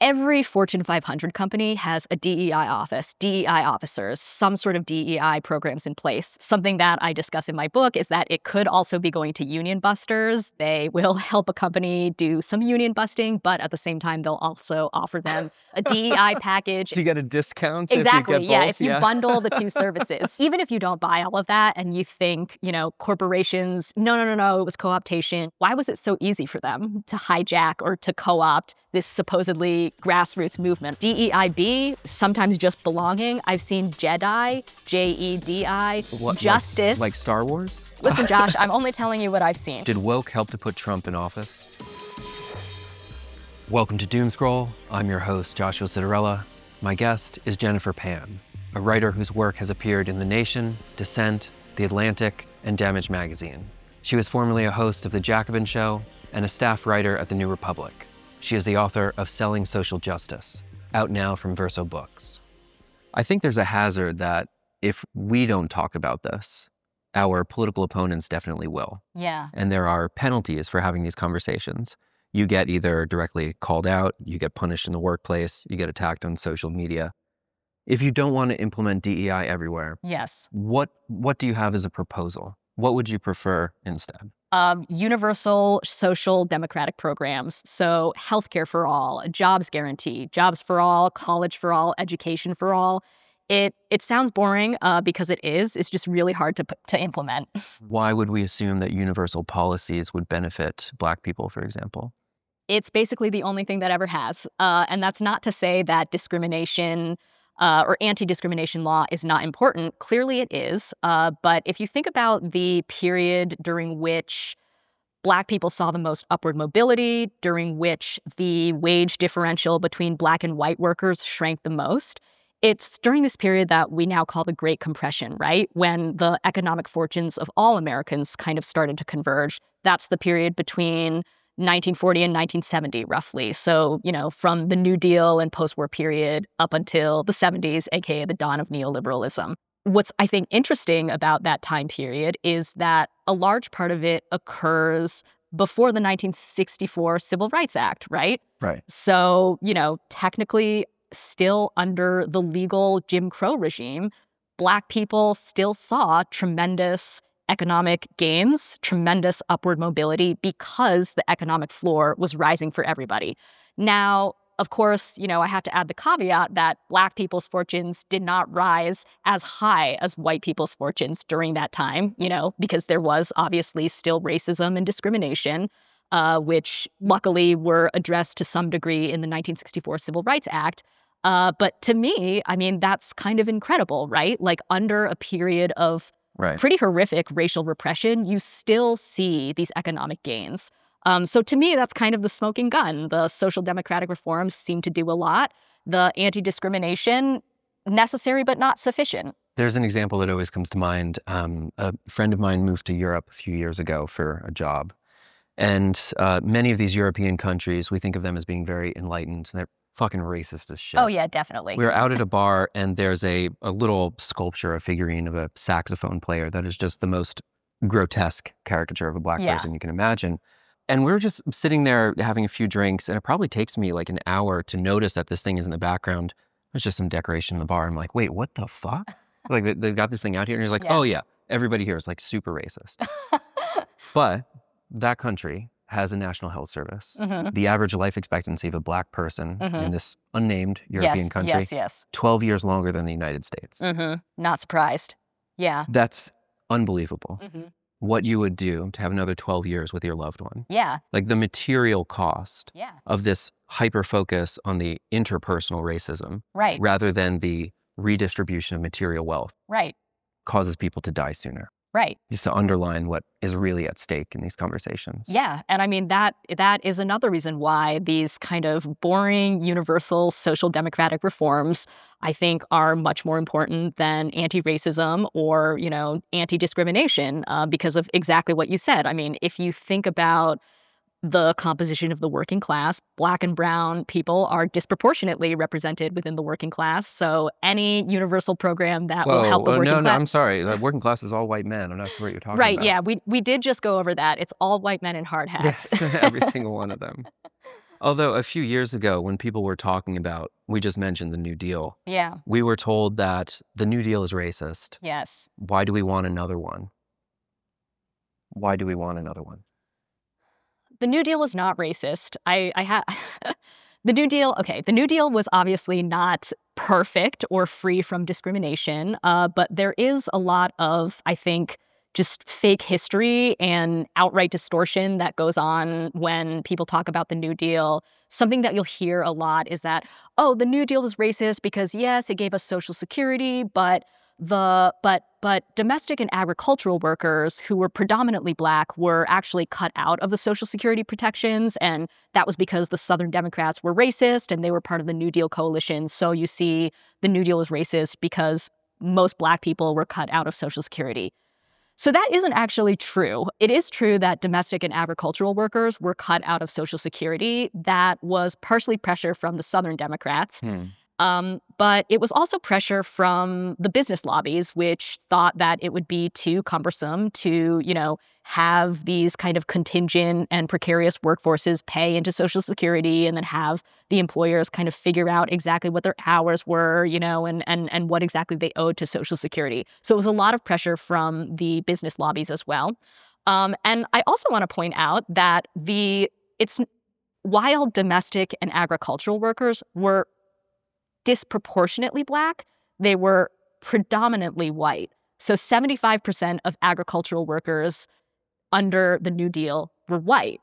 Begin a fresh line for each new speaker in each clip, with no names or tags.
every Fortune 500 company has a DEI office, DEI officers, some sort of DEI programs in place. Something that I discuss in my book is that it could also be going to union busters. They will help a company do some union busting, but at the same time, they'll also offer them a DEI package.
Do you get a discount?
Exactly.
If
yeah.
both?
If you
yeah.
bundle the two services, even if you don't buy all of that and you think, you know, corporations, no, no, no, no, it was co optation. Why was it so easy for them to hijack or to co opt this supposedly grassroots movement? DEIB, sometimes just belonging. I've seen JEDI, J E D I,
What, like-
justice.
Like, Star Wars?
Listen, Josh, I'm only telling you what I've seen.
Did woke help to put Trump in office? Welcome to Doomscroll. I'm your host, Joshua Citarella. My guest is Jennifer Pan, a writer whose work has appeared in The Nation, Dissent, The Atlantic, and Damage magazine. She was formerly a host of The Jacobin Show and a staff writer at The New Republic. She is the author of Selling Social Justice, out now from Verso Books. I think there's a hazard that if we don't talk about this, our political opponents definitely will
Yeah.
and there are penalties for having these conversations. You get either directly called out, you get punished in the workplace, you get attacked on social media. If you don't want to implement DEI everywhere,
Yes.
what what do you have as a proposal? What would you prefer instead?
Um, universal social democratic programs. So, healthcare for all, a jobs guarantee, jobs for all, college for all, education for all. It it sounds boring uh, because it is. It's just really hard to to implement.
Why would we assume that universal policies would benefit black people, for example?
It's basically the only thing that ever has, uh, and that's not to say that discrimination. Uh, or anti discrimination law is not important. Clearly, it is. Uh, but if you think about the period during which Black people saw the most upward mobility, during which the wage differential between Black and white workers shrank the most. It's during this period that we now call the Great Compression, right? When the economic fortunes of all Americans kind of started to converge. That's the period between 1940 and 1970, roughly. So, you know, from the New Deal and post war period up until the 70s, aka the dawn of neoliberalism what's I think interesting about that time period is that a large part of it occurs before the 1964 Civil Rights Act, right?
Right.
So, you know, technically still under the legal Jim Crow regime, Black people still saw tremendous economic gains, tremendous upward mobility because the economic floor was rising for everybody. Now, of course, you know, I have to add the caveat that Black people's fortunes did not rise as high as white people's fortunes during that time, you know, because there was obviously still racism and discrimination, uh, which luckily were addressed to some degree in the 1964 Civil Rights Act. Uh, but to me, I mean, that's kind of incredible, right? Like, under a period of
Right.
pretty horrific racial repression, you still see these economic gains. Um, so to me, that's kind of the smoking gun. The social democratic reforms seem to do a lot. The anti discrimination, necessary but not sufficient.
There's an example that always comes to mind. Um, a friend of mine moved to Europe a few years ago for a job. And uh, many of these European countries, we think of them as being very enlightened. They're fucking racist as oh, shit.
Oh, yeah, definitely.
We were out at a bar and there's a, a little sculpture, a figurine of a saxophone player that is just the most grotesque caricature of a black
Yeah.
person you can imagine. And we were just sitting there having a few drinks, and it probably takes me like an hour to notice that this thing is in the background. There's just some decoration in the bar. I'm like, wait, what the fuck? like they- they've got this thing out here, and he's like,
Yeah.
oh yeah, everybody here is like super racist. but that country has a national health service.
Mhm.
The average life expectancy of a black person
Mhm.
in this unnamed European
yes,
country
yes, yes.
12 years longer than the United States.
hmm Not surprised. Yeah.
That's unbelievable.
hmm
What you would do to have another 12 years with your loved one.
Yeah.
Like the material cost
Yeah.
of this hyper focus on the interpersonal racism
Right.
rather than the redistribution of material wealth
Right.
causes people to die sooner.
Right.
Just to underline what is really at stake in these conversations.
Yeah, and I mean that that is another reason why these kind of boring universal social democratic reforms I think are much more important than anti-racism or, you know, anti-discrimination uh, because of exactly what you said. I mean, if you think about the composition of the working class, black and brown people are disproportionately represented within the working class. So any universal program that will help the
uh,
working
no,
class
no, I'm sorry. The working class is all white men. I'm not sure what you're talking
Right,
about. Right.
Yeah, we we did just go over that. It's all white men in hard hats.
Yes, every single one of them. Although a few years ago, when people were talking about, we just mentioned the New Deal,
Yeah.
we were told that the New Deal is racist.
Yes.
Why do we want another one? Why do we want another one?
The New Deal was not racist. I, I had the New Deal. Okay, the New Deal was obviously not perfect or free from discrimination, uh, but there is a lot of, I think, just fake history and outright distortion that goes on when people talk about the New Deal. Something that you'll hear a lot is that, oh, the New Deal was racist because yes, it gave us Social Security, but the but but domestic and agricultural workers who were predominantly black were actually cut out of the social security protections and that was because the southern democrats were racist and they were part of the new deal coalition so you see the new deal was racist because most black people were cut out of social security so that isn't actually true. It is true that domestic and agricultural workers were cut out of Social Security. That was partially pressure from the Southern Democrats.
Hmm.
Um, but it was also pressure from the business lobbies, which thought that it would be too cumbersome to, you know, have these kind of contingent and precarious workforces pay into Social Security and then have the employers kind of figure out exactly what their hours were, you know, and and and what exactly they owed to Social Security. So it was a lot of pressure from the business lobbies as well. Um, and I also want to point out that the it's while domestic and agricultural workers were disproportionately black, they were predominantly white. So 75% of agricultural workers under the New Deal were white.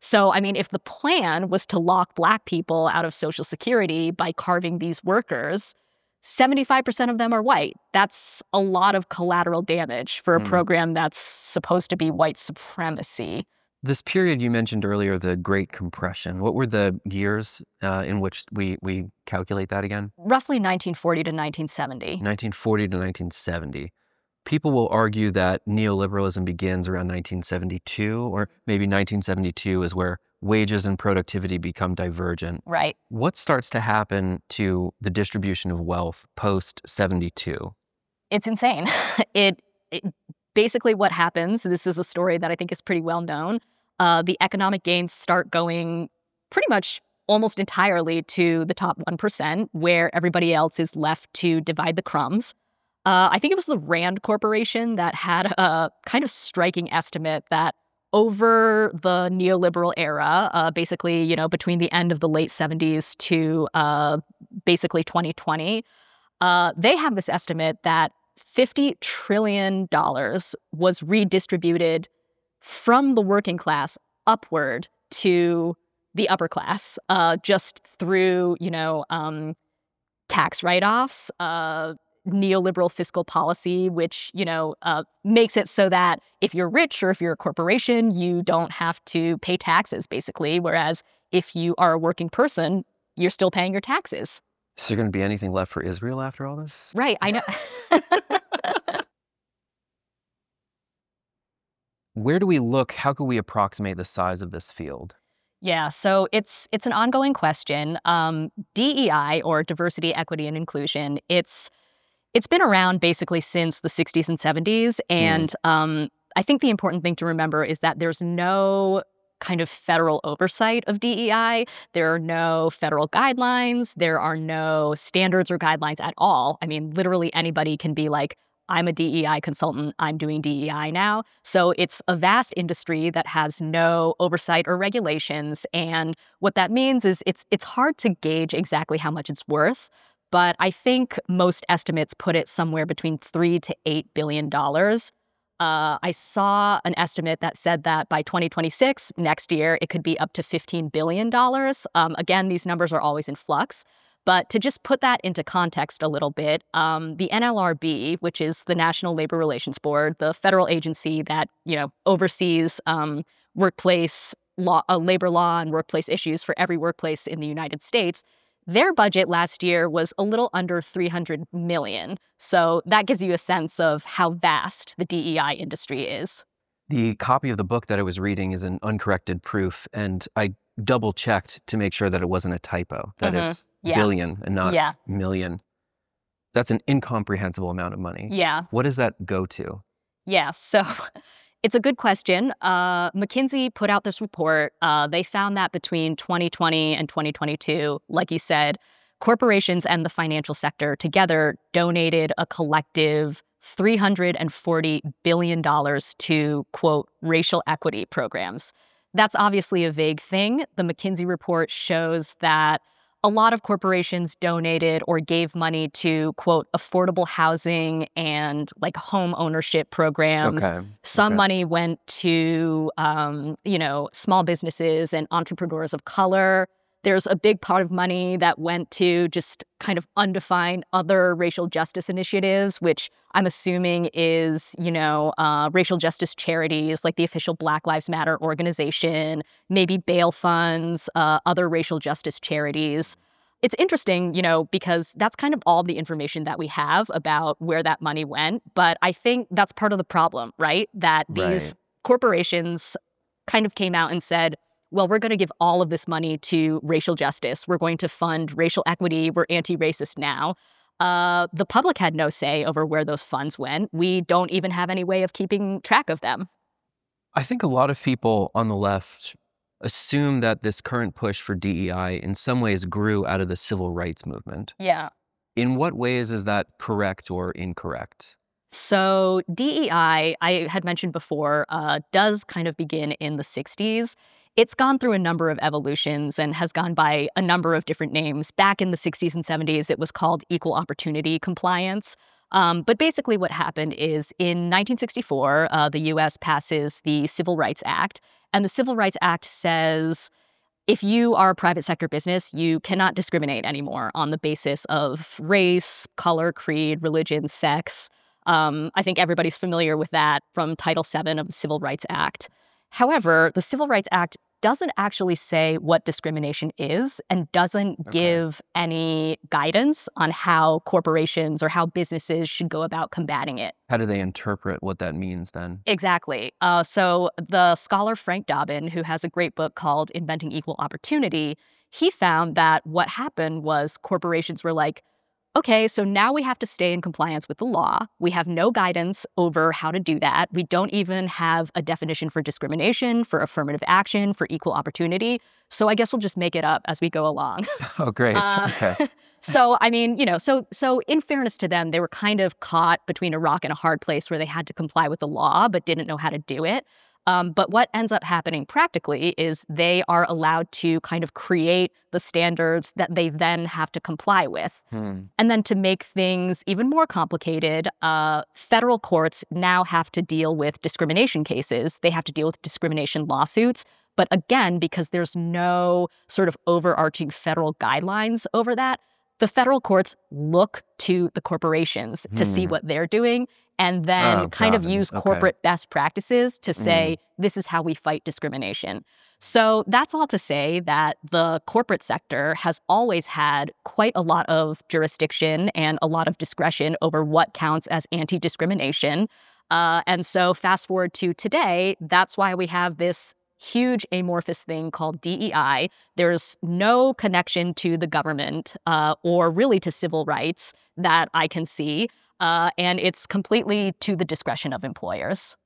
So, I mean, if the plan was to lock black people out of Social Security by carving these workers, 75% of them are white. That's a lot of collateral damage for a
Hmm.
program that's supposed to be white supremacy.
This period you mentioned earlier, the Great Compression, what were the years uh, in which we, we calculate that again?
Roughly 1940 to 1970.
1940 to 1970. People will argue that neoliberalism begins around 1972, or maybe 1972 is where wages and productivity become divergent.
Right.
What starts to happen to the distribution of wealth post 72?
it's insane. it, it basically what happens. This is a story that I think is pretty well known. Uh, the economic gains start going pretty much almost entirely to the top one percent, where everybody else is left to divide the crumbs. Uh, I think it was the Rand Corporation that had a kind of striking estimate that over the neoliberal era, uh, basically, you know, between the end of the late 70s to uh, basically 2020, uh, they have this estimate that $50 trillion was redistributed from the working class upward to the upper class uh, just through, you know, um, tax write-offs, uh, neoliberal fiscal policy, which you know uh, makes it so that if you're rich or if you're a corporation, you don't have to pay taxes, basically. Whereas if you are a working person, you're still paying your taxes.
Is there going to be anything left for Israel after all this?
Right. I know.
Where do we look? How can we approximate the size of this field?
Yeah, so it's it's an ongoing question. Um, DEI or diversity, equity, and inclusion. It's it's been around basically since the 60s and 70s, and um, I think the important thing to remember is that there's no kind of federal oversight of DEI. There are no federal guidelines. There are no standards or guidelines at all. I mean, literally anybody can be like, I'm a DEI consultant. I'm doing DEI now. So it's a vast industry that has no oversight or regulations. And what that means is it's it's hard to gauge exactly how much it's worth. But I think most estimates put it somewhere between three to eight billion dollars. Uh, I saw an estimate that said that by 2026, next year, it could be up to $15 billion. Um, again, these numbers are always in flux. But to just put that into context a little bit, um, the NLRB, which is the National Labor Relations Board, the federal agency that you know oversees um, workplace law, uh, labor law and workplace issues for every workplace in the United States, their budget last year was a little under 300 million. So that gives you a sense of how vast the DEI industry is.
The copy of the book that I was reading is an uncorrected proof, and I double checked to make sure that it wasn't a typo, that
Mhm.
it's
Yeah.
billion and not
yeah,
million. That's an incomprehensible amount of money.
yeah.
What does that go to?
Yeah, so It's a good question. Uh, McKinsey put out this report. Uh, they found that between 2020 and 2022, like you said, corporations and the financial sector together donated a collective $340 billion to, quote, racial equity programs. That's obviously a vague thing. The McKinsey report shows that a lot of corporations donated or gave money to quote affordable housing and like home ownership programs
Okay.
some
Okay.
money went to um, you know small businesses and entrepreneurs of color there's a big part of money that went to just kind of undefined other racial justice initiatives which i'm assuming is you know uh, racial justice charities like the official black lives matter organization maybe bail funds uh, other racial justice charities it's interesting, you know, because that's kind of all the information that we have about where that money went. But I think that's part of the problem, right? That these
Right.
corporations kind of came out and said, well, we're going to give all of this money to racial justice. We're going to fund racial equity. We're anti racist now. Uh, the public had no say over where those funds went. We don't even have any way of keeping track of them.
I think a lot of people on the left assume that this current push for DEI in some ways grew out of the civil rights movement.
Yeah.
In what ways is that correct or incorrect?
So, DEI, I had mentioned before, uh, does kind of begin in the 60s. It's gone through a number of evolutions and has gone by a number of different names. Back in the 60s and 70s, it was called Equal Opportunity Compliance. Um, but basically, what happened is in 1964, uh, the US passes the Civil Rights Act. And the Civil Rights Act says if you are a private sector business, you cannot discriminate anymore on the basis of race, color, creed, religion, sex. Um, I think everybody's familiar with that from Title VII of the Civil Rights Act. However, the Civil Rights Act doesn't actually say what discrimination is and doesn't
Okay.
give any guidance on how corporations or how businesses should go about combating it.
How do they interpret what that means then?
Exactly. Uh, so the scholar Frank Dobbin, who has a great book called Inventing Equal Opportunity, he found that what happened was corporations were like, okay, so now we have to stay in compliance with the law. We have no guidance over how to do that. We don't even have a definition for discrimination, for affirmative action, for equal opportunity. So I guess we'll just make it up as we go along.
Oh, great.
Uh,
okay.
so I mean, you know, so so in fairness to them, they were kind of caught between a rock and a hard place where they had to comply with the law but didn't know how to do it. Um, but what ends up happening practically is they are allowed to kind of create the standards that they then have to comply with.
Hmm.
And then to make things even more complicated, uh, federal courts now have to deal with discrimination cases. They have to deal with discrimination lawsuits. But again, because there's no sort of overarching federal guidelines over that, the federal courts look to the corporations to see
Hmm.
what they're doing and then
Oh,
kind of use
Okay.
corporate best practices to say, this is how we fight discrimination. So that's all to say that the corporate sector has always had quite a lot of jurisdiction and a lot of discretion over what counts as anti discrimination. Uh, and so, fast forward to today, that's why we have this huge amorphous thing called DEI. There's no connection to the government uh, or really to civil rights that I can see. Uh, and it's completely to the discretion of employers.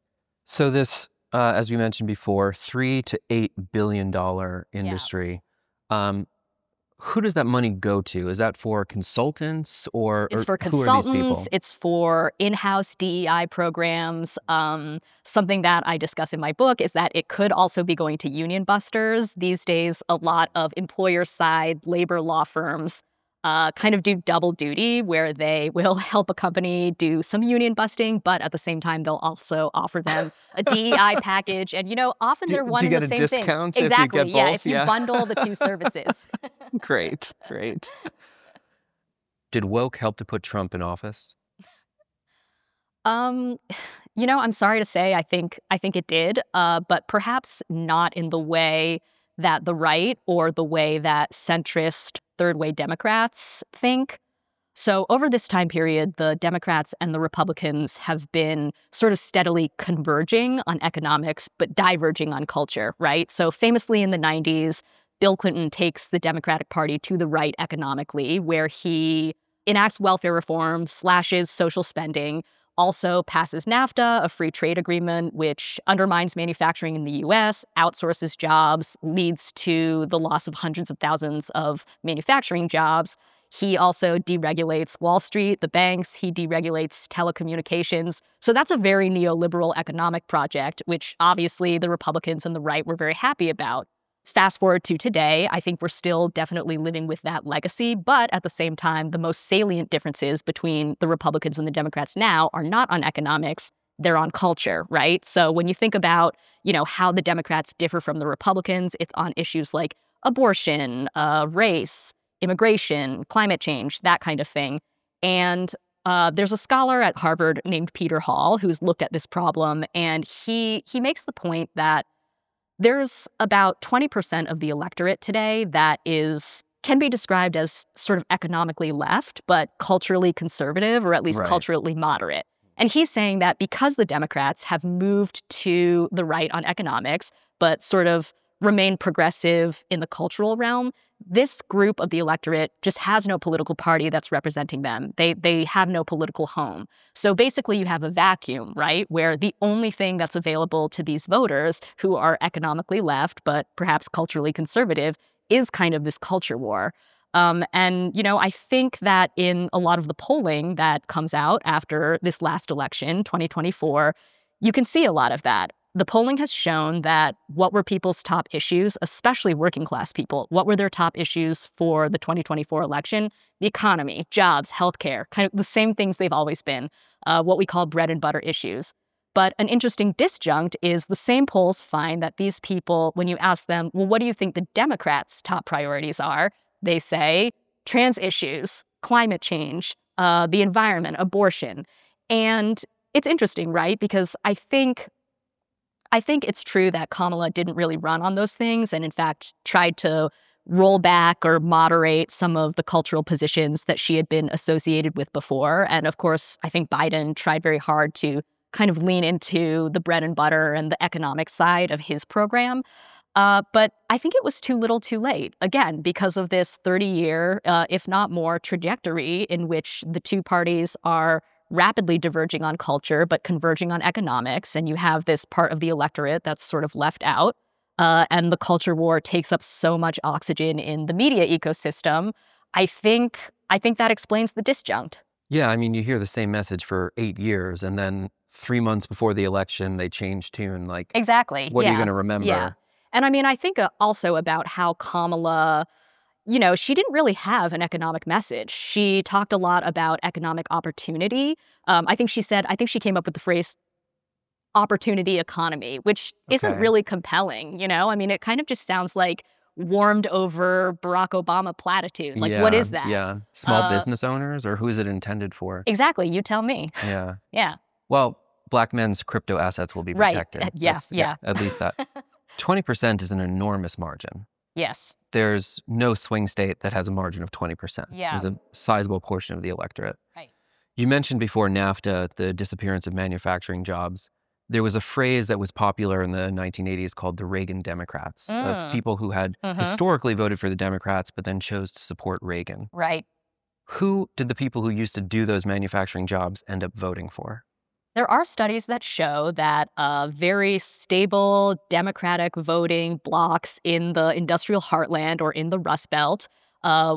So this, uh, as we mentioned before, three to eight billion dollar industry. Um, who does that money go to? Is that for consultants or
It's
or
for
who are these people?
consultants. It's for in-house DEI programs. Um, something that I discuss in my book is that it could also be going to union busters. These days, a lot of employer-side labor law firms uh, kind of do double duty, where they will help a company do some union busting, but at the same time, they'll also offer them a DEI package. And you know, often
Do-
they're
do
one
you
and
get
the
a
same
discount
thing.
if you get
Exactly. yeah,
both?
if you
Yeah.
bundle the two services.
great, great. Did woke help to put Trump in office?
Um, you know, I'm sorry to say, I think I think it did, uh, but perhaps not in the way that the right or the way that centrist third way Democrats think. So over this time period, the Democrats and the Republicans have been sort of steadily converging on economics, but diverging on culture, right? So famously in the 90s, Bill Clinton takes the Democratic Party to the right economically, where he enacts welfare reform, slashes social spending, also passes NAFTA, a free trade agreement which undermines manufacturing in the US, outsources jobs, leads to the loss of hundreds of thousands of manufacturing jobs. He also deregulates Wall Street, the banks, he deregulates telecommunications. So that's a very neoliberal economic project, which obviously the Republicans and the right were very happy about. Fast forward to today, I think we're still definitely living with that legacy, but at the same time, the most salient differences between the Republicans and the Democrats now are not on economics, they're on culture, right? So when you think about, you know, how the Democrats differ from the Republicans, it's on issues like abortion, uh, race, immigration, climate change, that kind of thing. And uh, there's a scholar at Harvard named Peter Hall who's looked at this problem, and he he makes the point that there's about 20% of the electorate today that is can be described as sort of economically left, but culturally conservative or at least
Right.
culturally moderate. And he's saying that because the Democrats have moved to the right on economics, but sort of remain progressive in the cultural realm, this group of the electorate just has no political party that's representing them. They they have no political home. So basically you have a vacuum, right? Where the only thing that's available to these voters who are economically left but perhaps culturally conservative is kind of this culture war. Um, and, you know, I think that in a lot of the polling that comes out after this last election, 2024, you can see a lot of that. The polling has shown that what were people's top issues, especially working class people, what were their top issues for the 2024 election? The economy, jobs, healthcare, kind of the same things they've always been, uh, what we call bread and butter issues. But an interesting disjunct is the same polls find that these people, when you ask them, well, what do you think the Democrats' top priorities are? They say trans issues, climate change, uh, the environment, abortion. And it's interesting, right? Because I think I think it's true that Kamala didn't really run on those things and in fact tried to roll back or moderate some of the cultural positions that she had been associated with before. And of course, I think Biden tried very hard to kind of lean into the bread and butter and the economic side of his program. Uh, but I think it was too little too late, again, because of this 30 year, uh, if not more, trajectory in which the two parties are rapidly diverging on culture but converging on economics. And you have this part of the electorate that's sort of left out. Uh, and the culture war takes up so much oxygen in the media ecosystem. I think I think that explains the disjunct.
Yeah, I mean, you hear the same message for eight years, and then three months before the election, they change tune. Like,
Exactly.
what are you going to remember?
Yeah. And I mean, I think uh, also about how Kamala, you know, she didn't really have an economic message. She talked a lot about economic opportunity. Um, I think she said, I think she came up with the phrase opportunity economy, which isn't really compelling, you know? I mean, it kind of just sounds like warmed over Barack Obama platitude. Like, what
Yeah,
is that?
Yeah. Small
Uh,
business owners, or who is it intended for?
Exactly. You tell me.
Yeah.
Yeah.
Well, black men's crypto assets will be
Right.
protected.
Uh, yeah,
That's-
yeah.
At least that. 20% is an enormous margin.
Yes.
There's no swing state that has a margin of 20%.
Yeah.
It's a sizable portion of the electorate.
Right.
You mentioned before NAFTA, the disappearance of manufacturing jobs. There was a phrase that was popular in the 1980s called the Reagan Democrats, of
Mm.
people who had
Mhm.
historically voted for the Democrats but then chose to support Reagan.
Right.
Who did the people who used to do those manufacturing jobs end up voting for?
There are studies that show that uh, very stable Democratic voting blocks in the industrial heartland or in the Rust Belt uh,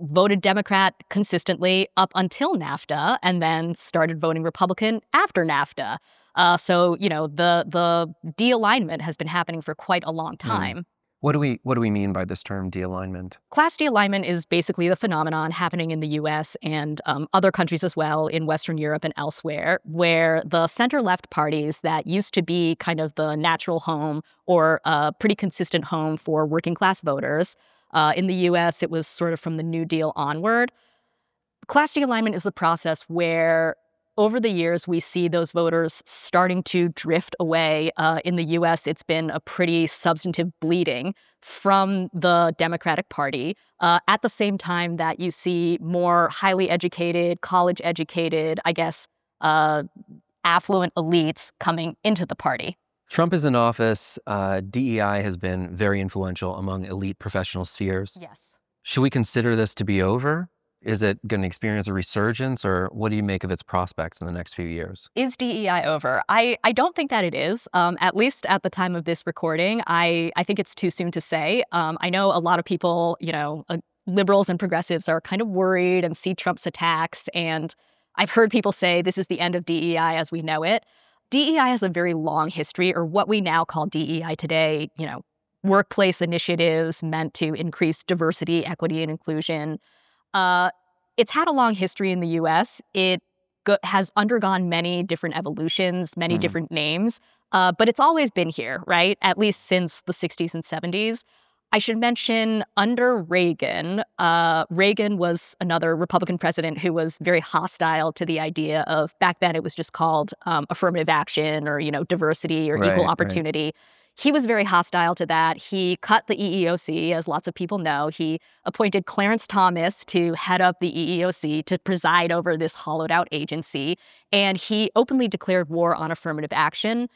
voted Democrat consistently up until NAFTA and then started voting Republican after NAFTA. Uh, so, you know, the, the de alignment has been happening for quite a long time.
What do we what do we mean by this term de-alignment?
Class de-alignment is basically the phenomenon happening in the US and um, other countries as well in Western Europe and elsewhere, where the center left parties that used to be kind of the natural home or a pretty consistent home for working class voters. Uh, in the US, it was sort of from the New Deal onward. Class de-alignment is the process where over the years, we see those voters starting to drift away. Uh, in the US, it's been a pretty substantive bleeding from the Democratic Party uh, at the same time that you see more highly educated, college educated, I guess, uh, affluent elites coming into the party.
Trump is in office. Uh, DEI has been very influential among elite professional spheres.
Yes.
Should we consider this to be over? Is it going to experience a resurgence, or what do you make of its prospects in the next few years?
Is DEI over? I, I don't think that it is. Um, at least at the time of this recording, I, I think it's too soon to say. Um, I know a lot of people, you know, uh, liberals and progressives are kind of worried and see Trump's attacks. And I've heard people say this is the end of DEI as we know it. DEI has a very long history, or what we now call DEI today, you know, workplace initiatives meant to increase diversity, equity, and inclusion. Uh, it's had a long history in the US. It go- has undergone many different evolutions, many mm. different names, uh, but it's always been here, right? At least since the 60s and 70s. I should mention under Reagan, uh, Reagan was another Republican president who was very hostile to the idea of back then it was just called um, affirmative action or you know diversity or right, equal opportunity. Right. He was very hostile to that. He cut the EEOC, as lots of people know. He appointed Clarence Thomas to head up the EEOC to preside over this hollowed out agency. And he openly declared war on affirmative action.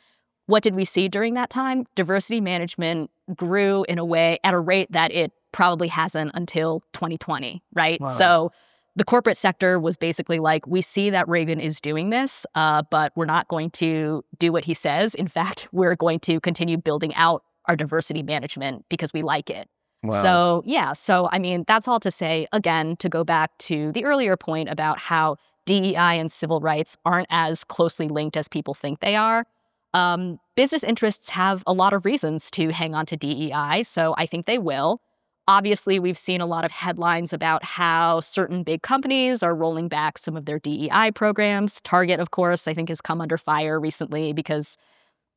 What did we see during that time? Diversity management grew in a way at a rate that it probably hasn't until 2020, right? Wow. So the corporate sector was basically like, we see that Reagan is doing this, uh, but we're not going to do what he says. In fact, we're going to continue building out our diversity management because we like it. Wow. So, yeah. So, I mean, that's all to say, again, to go back to the earlier point about how DEI and civil rights aren't as closely linked as people think they are. Um, business interests have a lot of reasons to hang on to DEI, so I think they will. Obviously, we've seen a lot of headlines about how certain big companies are rolling back some of their DEI programs. Target, of course, I think has come under fire recently because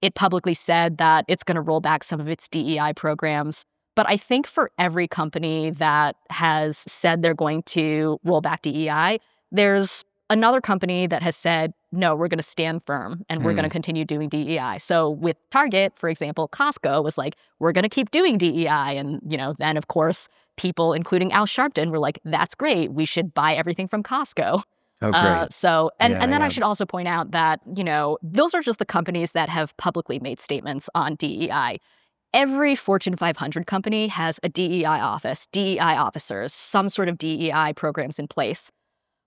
it publicly said that it's going to roll back some of its DEI programs. But I think for every company that has said they're going to roll back DEI, there's another company that has said, no, we're going to stand firm and we're mm. going to continue doing DEI. So with Target, for example, Costco was like, we're going to keep doing DEI. And, you know, then of course, people, including Al Sharpton, were like, that's great. We should buy everything from Costco.
Oh, great. Uh,
so, and, yeah, and then yeah. I should also point out that, you know, those are just the companies that have publicly made statements on DEI. Every Fortune 500 company has a DEI office, DEI officers, some sort of DEI programs in place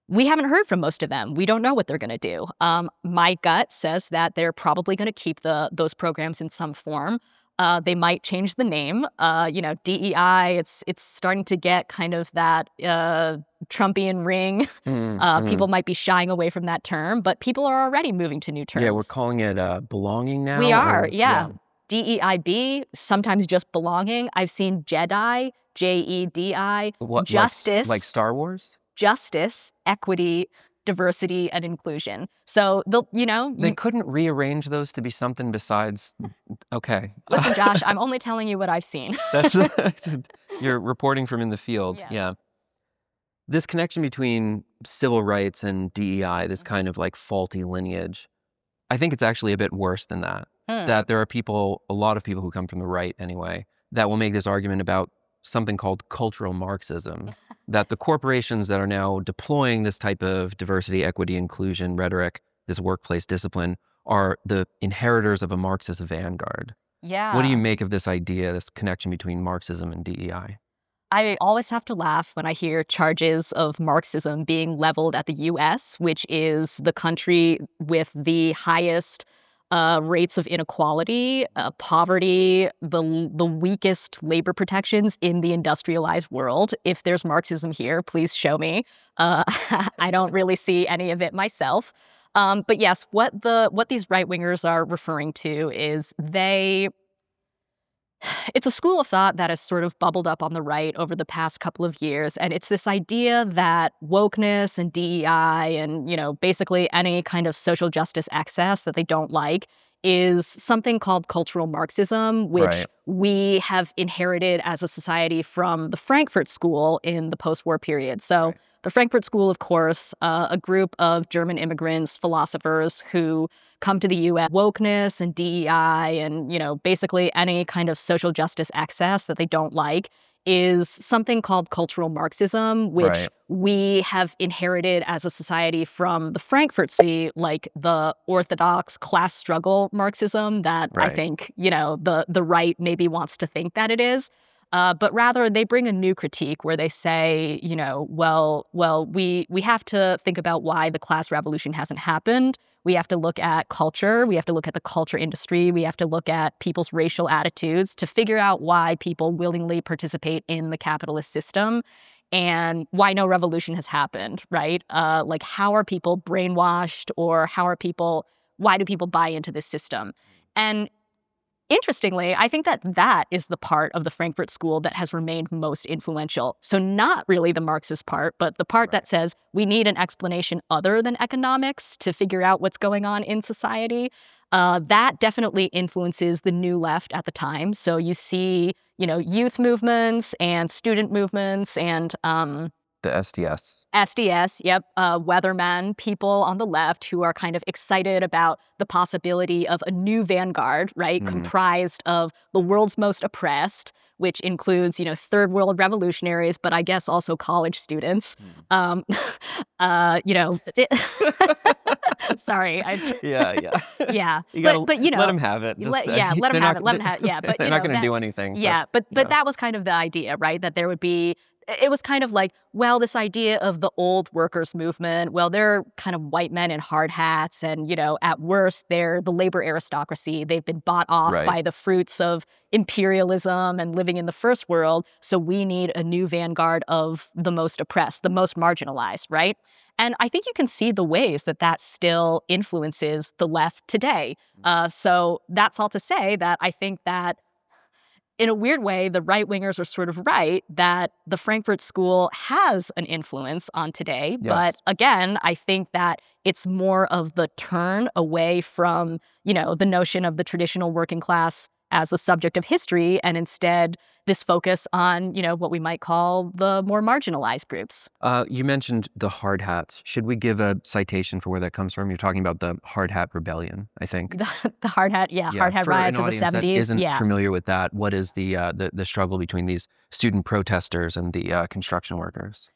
we haven't heard from most of them. We don't know what they're going to do. Um, my gut says that they're probably going to keep the those programs in some form. Uh, they might change the name. Uh, you know, DEI. It's it's starting to get kind of that uh, Trumpian ring. Mm, mm. People might be shying away from that term, but people are already moving to new terms.
Yeah, we're calling it uh, belonging now.
We are. Or, yeah. yeah. DEIB, sometimes just belonging. I've seen JEDI, J E D I, justice.
Like, like Star Wars?
Justice, equity, diversity, and inclusion. So they'll, you know,
they you, couldn't rearrange those to be something besides. Okay.
Listen, Josh, I'm only telling you what I've seen.
That's you're reporting from in the field. Yes. Yeah. This connection between civil rights and DEI, this kind of like faulty lineage, I think it's actually a bit worse than that. Hmm. That there are people, a lot of people who come from the right anyway, that will make this argument about something called cultural Marxism, that the corporations that are now deploying this type of diversity, equity, inclusion rhetoric, this workplace discipline, are the inheritors of a Marxist vanguard.
Yeah.
What do you make of this idea, this connection between Marxism and DEI?
I always have to laugh when I hear charges of Marxism being leveled at the US, which is the country with the highest uh, rates of inequality, uh, poverty, the the weakest labor protections in the industrialized world. If there's Marxism here, please show me. Uh, I don't really see any of it myself. Um, but yes, what the what these right wingers are referring to is they it's a school of thought that has sort of bubbled up on the right over the past couple of years and it's this idea that wokeness and DEI and you know basically any kind of social justice excess that they don't like is something called cultural marxism which right. we have inherited as a society from the Frankfurt school in the post-war period so right. The Frankfurt School, of course, uh, a group of German immigrants, philosophers who come to the U.S. wokeness and DEI and, you know, basically any kind of social justice excess that they don't like is something called cultural Marxism, which right. we have inherited as a society from the Frankfurt School, like the orthodox class struggle Marxism that right. I think, you know, the the right maybe wants to think that it is. Uh, but rather, they bring a new critique where they say, you know, well, well, we we have to think about why the class revolution hasn't happened. We have to look at culture. We have to look at the culture industry. We have to look at people's racial attitudes to figure out why people willingly participate in the capitalist system and why no revolution has happened, right? Uh, like, how are people brainwashed or how are people, why do people buy into this system? And interestingly, I think that that is the part of the Frankfurt School that has remained most influential. So, not really the Marxist part, but the part right. that says we need an explanation other than economics to figure out what's going on in society. Uh, that definitely influences the new left at the time. So you see, you know, youth movements and student movements and um,
the SDS.
SDS, yep. Uh, weathermen, people on the left who are kind of excited about the possibility of a new vanguard, right? Mm. Comprised of the world's most oppressed, which includes, you know, third world revolutionaries, but I guess also college students. Mm. Um, uh, you know, sorry. I,
yeah, yeah.
Yeah.
You but, but, you know, let them have it.
Just, let, uh, yeah, let them have not, it. Let them have it. Yeah. But
they're
know,
not going to do anything.
So, yeah. But, but that was kind of the idea, right? That there would be it was kind of like, well, this idea of the old workers movement, well, they're kind of white men in hard hats. And, you know, at worst, they're the labor aristocracy. They've been bought off right. by the fruits of imperialism and living in the first world. So we need a new vanguard of the most oppressed, the most marginalized, right? And I think you can see the ways that that still influences the left today. Mm. Uh, so that's all to say that I think that in a weird way, the right wingers are sort of right that the Frankfurt School has an influence on today. Yes. But again, I think that it's more of the turn away from, you know, the notion of the traditional working class as the subject of history and instead this focus on you know what we might call the more marginalized groups
uh, you mentioned the hard hats should we give a citation for where that comes from you're talking about the hard hat rebellion i think
the, the hard hat yeah, yeah hard hat riots of the 70s that
isn't
yeah.
familiar with that what is the, uh, the the struggle between these student protesters and the uh, construction workers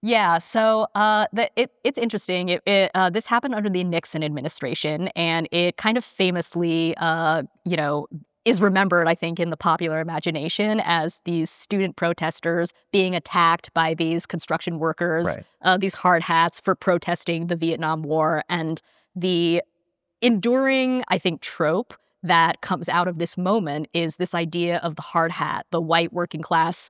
yeah, so uh, the, it, it's interesting. It, it, uh, this happened under the Nixon administration, and it kind of famously, uh, you know, is remembered, I think, in the popular imagination as these student protesters being attacked by these construction workers, right. uh, these hard hats for protesting the Vietnam War. And the enduring, I think, trope that comes out of this moment is this idea of the hard hat, the white working class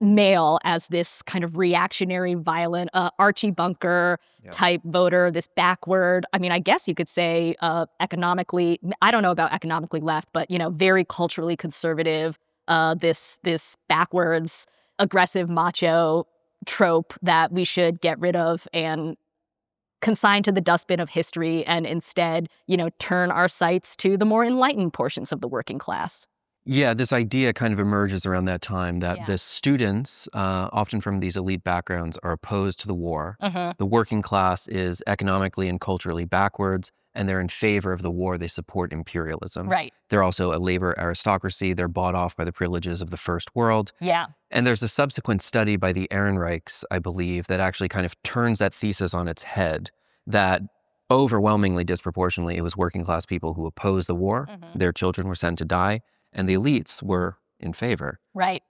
male as this kind of reactionary, violent uh, Archie Bunker yeah. type voter, this backward. I mean, I guess you could say uh, economically. I don't know about economically left, but you know, very culturally conservative. Uh, this this backwards, aggressive macho trope that we should get rid of and consign to the dustbin of history and instead, you know, turn our sights to the more enlightened portions of the working class.
Yeah, this idea kind of emerges around that time that yeah. the students, uh, often from these elite backgrounds, are opposed to the war. Uh-huh. The working class is economically and culturally backwards, and they're in favor of the war. They support imperialism.
Right.
They're also a labor aristocracy. They're bought off by the privileges of the first world.
Yeah.
And there's a subsequent study by the Ehrenreichs, I believe, that actually kind of turns that thesis on its head that overwhelmingly disproportionately it was working class people who opposed the war. Mm-hmm. Their children were sent to die and the elites were in favor.
Right.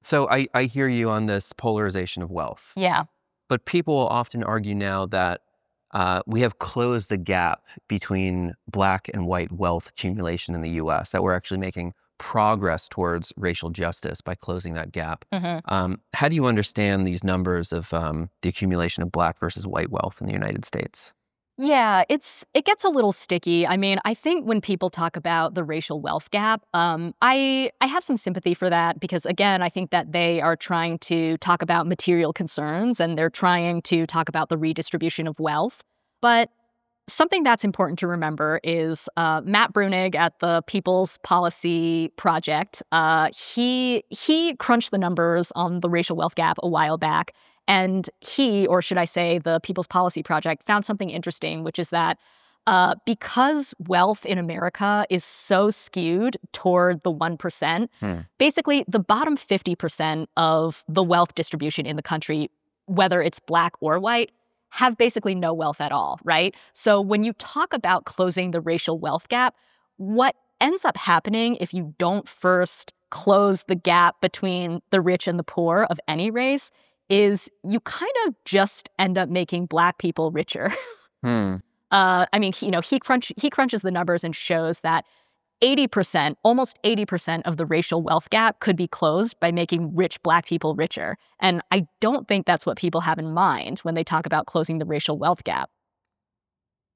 So I, I hear you on this polarization of wealth.
Yeah.
But people will often argue now that uh, we have closed the gap between black and white wealth accumulation in the US, that we're actually making progress towards racial justice by closing that gap. Mm-hmm. Um, how do you understand these numbers of um, the accumulation of black versus white wealth in the United States?
Yeah, it's it gets a little sticky. I mean, I think when people talk about the racial wealth gap, um, I I have some sympathy for that because again, I think that they are trying to talk about material concerns and they're trying to talk about the redistribution of wealth. But something that's important to remember is uh, Matt Bruenig at the People's Policy Project. Uh, he he crunched the numbers on the racial wealth gap a while back, and he, or should I say, the People's Policy Project, found something interesting, which is that uh, because wealth in America is so skewed toward the 1%, hmm. basically the bottom 50% of the wealth distribution in the country, whether it's black or white, have basically no wealth at all, right? So when you talk about closing the racial wealth gap, what ends up happening if you don't first close the gap between the rich and the poor of any race is you kind of just end up making black people richer.
Hmm.
Uh, I mean, you know, he crunch he crunches the numbers and shows that 80%, almost 80% of the racial wealth gap could be closed by making rich black people richer. And I don't think that's what people have in mind when they talk about closing the racial wealth gap.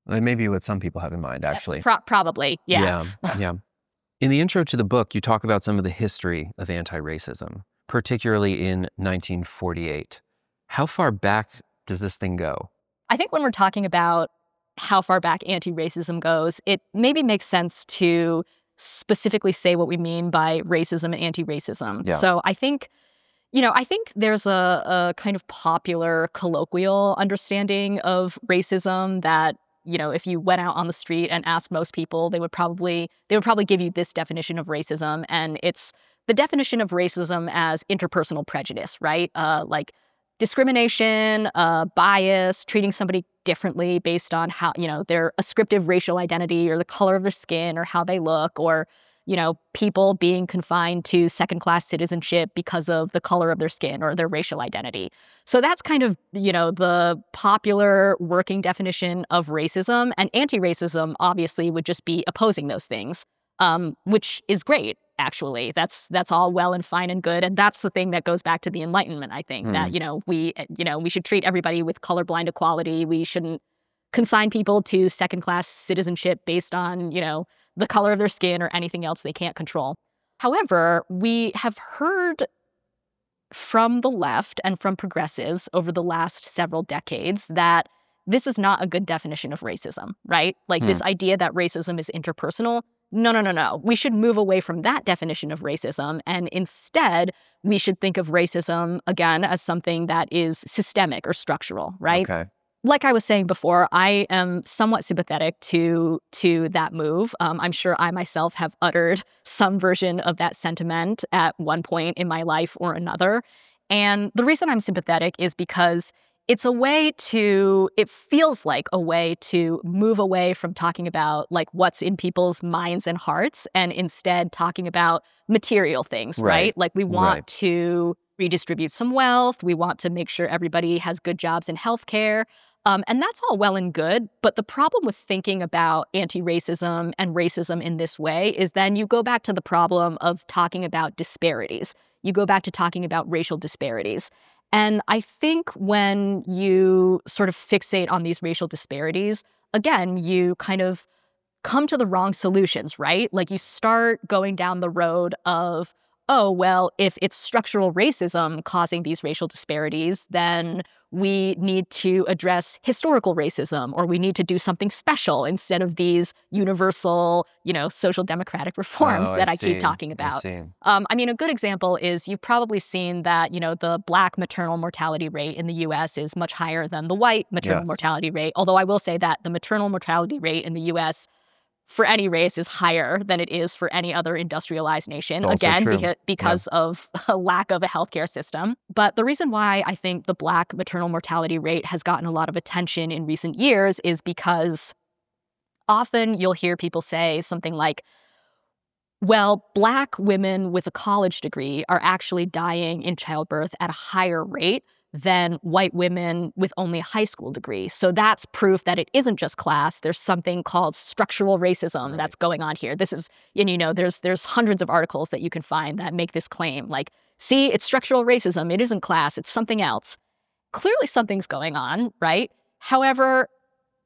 It may be what some people have in mind, actually.
Pro- probably, yeah.
yeah. yeah. In the intro to the book, you talk about some of the history of anti racism, particularly in 1948. How far back does this thing go?
I think when we're talking about how far back anti racism goes, it maybe makes sense to specifically say what we mean by racism and anti racism.
Yeah.
So I think. You know, I think there's a, a kind of popular colloquial understanding of racism that you know if you went out on the street and asked most people they would probably they would probably give you this definition of racism and it's the definition of racism as interpersonal prejudice right? Uh, like discrimination uh, bias treating somebody differently based on how you know their ascriptive racial identity or the color of their skin or how they look or you know people being confined to second class citizenship because of the color of their skin or their racial identity. So that's kind of you know the popular working definition of racism and anti-racism obviously would just be opposing those things um, which is great actually. That's that's all well and fine and good and that's the thing that goes back to the enlightenment i think
Hmm.
that you know we you know we should treat everybody with colorblind equality. We shouldn't consign people to second class citizenship based on you know the color of their skin or anything else they can't control however we have heard from the left and from progressives over the last several decades that this is not a good definition of racism, right? Like this hmm. idea that racism is interpersonal. No, no, no, no. We should move away from that definition of racism. And instead, we should think of racism again as something that is systemic or structural, right?
Okay.
Like I was saying before, I am somewhat sympathetic to to that move. Um, I'm sure I myself have uttered some version of that sentiment at one point in my life or another. And the reason I'm sympathetic is because it's a way to it feels like a way to move away from talking about like what's in people's minds and hearts and instead talking about material things right,
Right.
like we want
Right.
to redistribute some wealth we want to make sure everybody has good jobs in healthcare um, and that's all well and good. But the problem with thinking about anti racism and racism in this way is then you go back to the problem of talking about disparities. You go back to talking about racial disparities. And I think when you sort of fixate on these racial disparities, again, you kind of come to the wrong solutions, right? Like you start going down the road of, oh, well, if it's structural racism causing these racial disparities, then we need to address historical racism or we need to do something special instead of these universal, you know, social democratic reforms
Oh,
that I,
see.
keep talking about.
see.
Um, I mean, a good example is you've probably seen that, you know, the black maternal mortality rate in the US is much higher than the white maternal
Yes.
mortality rate. Although I will say that the maternal mortality rate in the US for any race is higher than it is for any other industrialized nation. Again, beca- because of a lack of a healthcare system. But the reason why I think the black maternal mortality rate has gotten a lot of attention in recent years is because often you'll hear people say something like, well, black women with a college degree are actually dying in childbirth at a higher rate than white women with only a high school degree. So that's proof that it isn't just class. There's something called structural racism
Right.
that's going on here. This is, and you know, there's there's hundreds of articles that you can find that make this claim. Like, see, it's structural racism. It isn't class. It's something else. Clearly, something's going on, right? However,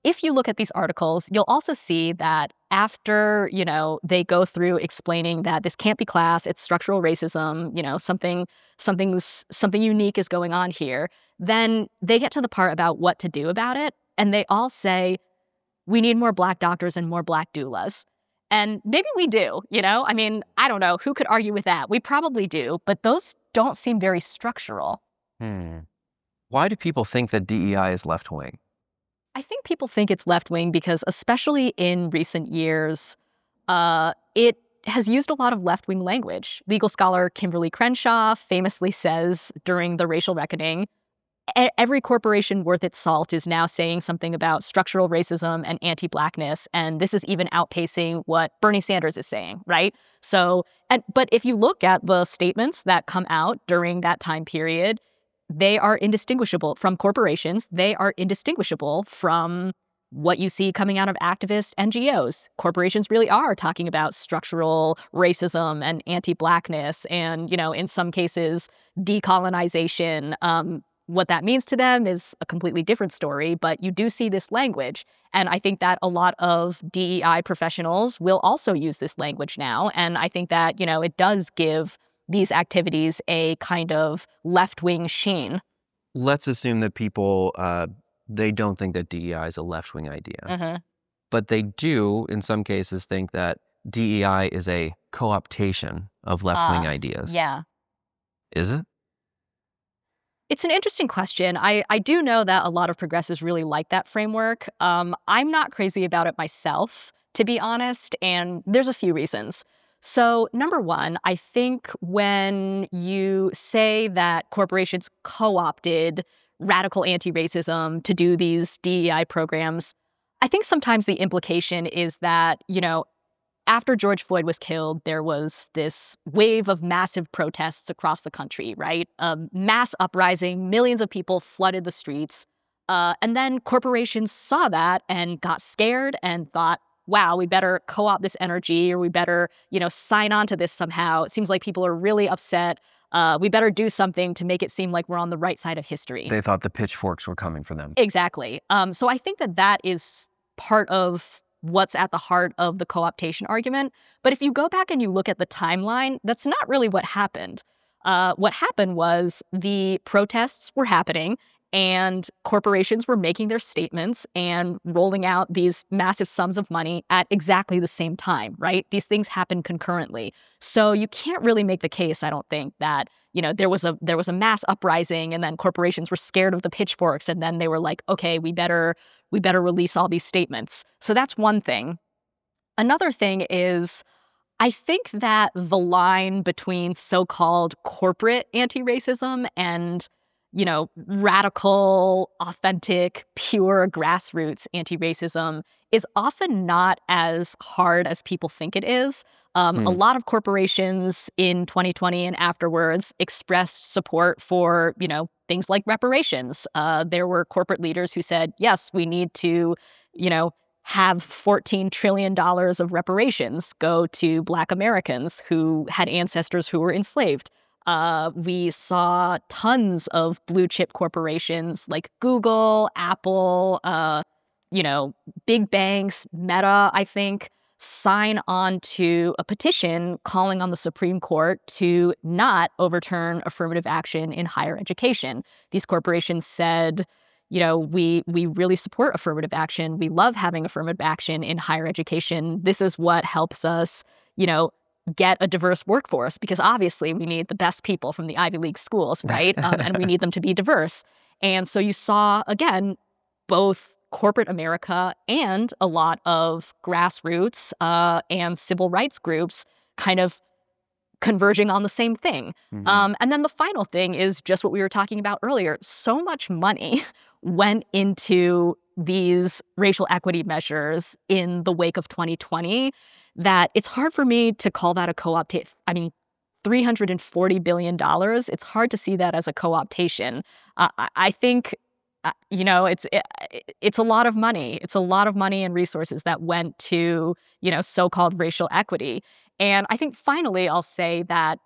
if you look at these articles, you'll also see that after, you know, they go through explaining that this can't be class, it's structural racism, you know, something something's something unique is going on here, then they get to the part about what to do about it and they all say we need more black doctors and more black doulas. And maybe we do, you know? I mean, I don't know, who could argue with that? We probably do, but those don't seem very structural.
Hmm. Why do people think that DEI is left wing?
I think people think it's left wing because, especially in recent years, uh, it has used a lot of left wing language. Legal scholar Kimberlé Crenshaw famously says during the racial reckoning every corporation worth its salt is now saying something about structural racism and anti blackness. And this is even outpacing what Bernie Sanders is saying, right? So, and, but if you look at the statements that come out during that time period, they are indistinguishable from corporations. They are indistinguishable from what you see coming out of activist NGOs. Corporations really are talking about structural racism and anti-blackness, and you know, in some cases, decolonization. Um, what that means to them is a completely different story, but you do see this language. And I think that a lot of DEI professionals will also use this language now. And I think that, you know, it does give these activities a kind of left wing sheen.
Let's assume that people uh, they don't think that DEI is a left wing idea.
Mm-hmm.
But they do, in some cases, think that DEI is a co optation of left wing uh, ideas.
Yeah.
Is it?
It's an interesting question. I, I do know that a lot of progressives really like that framework. Um, I'm not crazy about it myself, to be honest, and there's a few reasons. So, number one, I think when you say that corporations co opted radical anti racism to do these DEI programs. I think sometimes the implication is that, you know, after George Floyd was killed, there was this wave of massive protests across the country, right? A mass uprising, millions of people flooded the streets. Uh, and then corporations saw that and got scared and thought, wow, we better co-opt this energy or we better, you know, sign on to this somehow. It seems like people are really upset uh, we better do something to make it seem like we're on the right side of history.
They thought the pitchforks were coming for them.
Exactly. Um, so I think that that is part of what's at the heart of the co optation argument. But if you go back and you look at the timeline, that's not really what happened. Uh, what happened was the protests were happening and corporations were making their statements and rolling out these massive sums of money at exactly the same time, right? These things happen concurrently. So you can't really make the case, I don't think, that, you know, there was a there was a mass uprising and then corporations were scared of the pitchforks and then they were like, okay, we better we better release all these statements. So that's one thing. Another thing is I think that the line between so-called corporate anti-racism and you know, radical, authentic, pure grassroots anti racism is often not as hard as people think it is. Um, A hmm. lot of corporations in 2020 and afterwards expressed support for, you know, things like reparations. Uh, there were corporate leaders who said, yes, we need to, you know, have $14 trillion of reparations go to Black Americans who had ancestors who were enslaved. Uh, we saw tons of blue chip corporations like Google, Apple, uh, you know, big banks, Meta, I think, sign on to a petition calling on the Supreme Court to not overturn affirmative action in higher education. These corporations said, you know, we we really support affirmative action. We love having affirmative action in higher education. This is what helps us, you know, get a diverse workforce because obviously we need the best people from the Ivy League schools, right? Um, and we need them to be diverse. And so you saw, again, both corporate America and a lot of grassroots uh, and civil rights groups kind of converging on the same thing. Mm-hmm. Um, and then the final thing is just what we were talking about earlier. So much money went into these racial equity measures in the wake of 2020 that it's hard for me to call that a co-optation. I mean, $340 billion, it's hard to see that as a co-optation. Uh, I think uh, you know it's it, it's a lot of money it's a lot of money and resources that went to you know so-called racial equity and i think finally i'll say that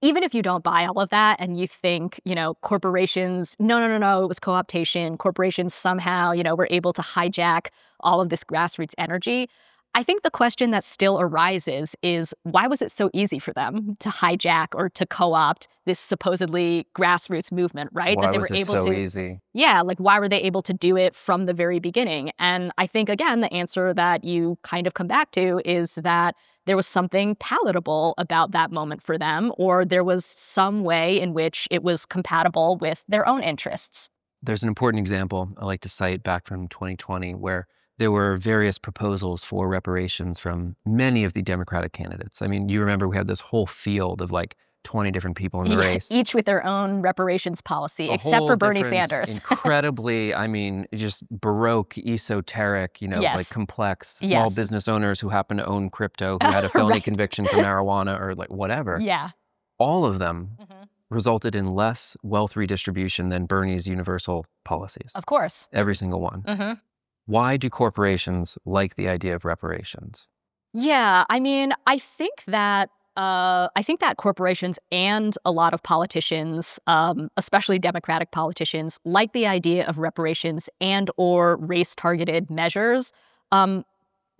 even if you don't buy all of that and you think you know corporations no no no no it was co-optation corporations somehow you know were able to hijack all of this grassroots energy I think the question that still arises is why was it so easy for them to hijack or to co-opt this supposedly grassroots movement, right?
Why
that they
were able so
to
easy?
Yeah, like why were they able to do it from the very beginning? And I think again the answer that you kind of come back to is that there was something palatable about that moment for them or there was some way in which it was compatible with their own interests.
There's an important example I like to cite back from 2020 where there were various proposals for reparations from many of the Democratic candidates. I mean, you remember we had this whole field of like 20 different people in the
Yeah,
race.
each with their own reparations policy,
A
except for Bernie Sanders.
incredibly, I mean, just baroque, esoteric, you know, like complex small
Yes.
business owners who happen to own crypto, who had a felony
Right.
conviction for marijuana or like whatever.
yeah.
All of them
Mhm.
resulted in less wealth redistribution than Bernie's universal policies.
Of course.
Every single one.
hmm
Why do corporations like the idea of reparations?
Yeah, I mean, I think that uh, I think that corporations and a lot of politicians, um, especially Democratic politicians, like the idea of reparations and or race-targeted measures. Um,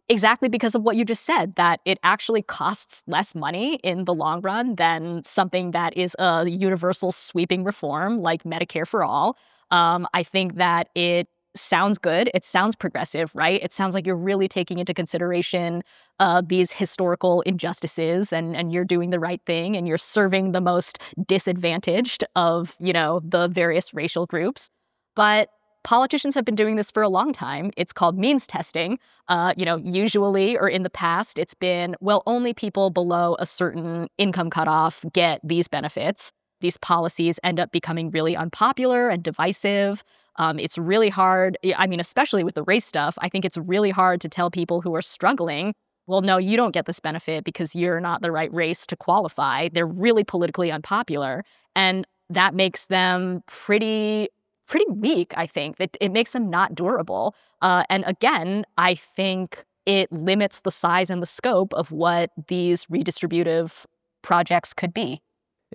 exactly because of what you just said that it actually costs less money in the long run than something that is a universal sweeping reform like medicare for all um, i think that it sounds good it sounds progressive right it sounds like you're really taking into consideration uh, these historical injustices and, and you're doing the right thing and you're serving the most disadvantaged of you know the various racial groups but politicians have been doing this for a long time. It's called means testing. Uh, you know, usually or in the past, it's been well, only people below a certain income cutoff get these benefits. These policies end up becoming really unpopular and divisive. Um, it's really hard. I mean, especially with the race stuff, I think it's really hard to tell people who are struggling. Well, no, you don't get this benefit because you're not the right race to qualify. They're really politically unpopular. And that makes them pretty pretty weak, I think. It, it makes them not durable. Uh, and again, I think it limits the size and the scope of what these redistributive projects could be.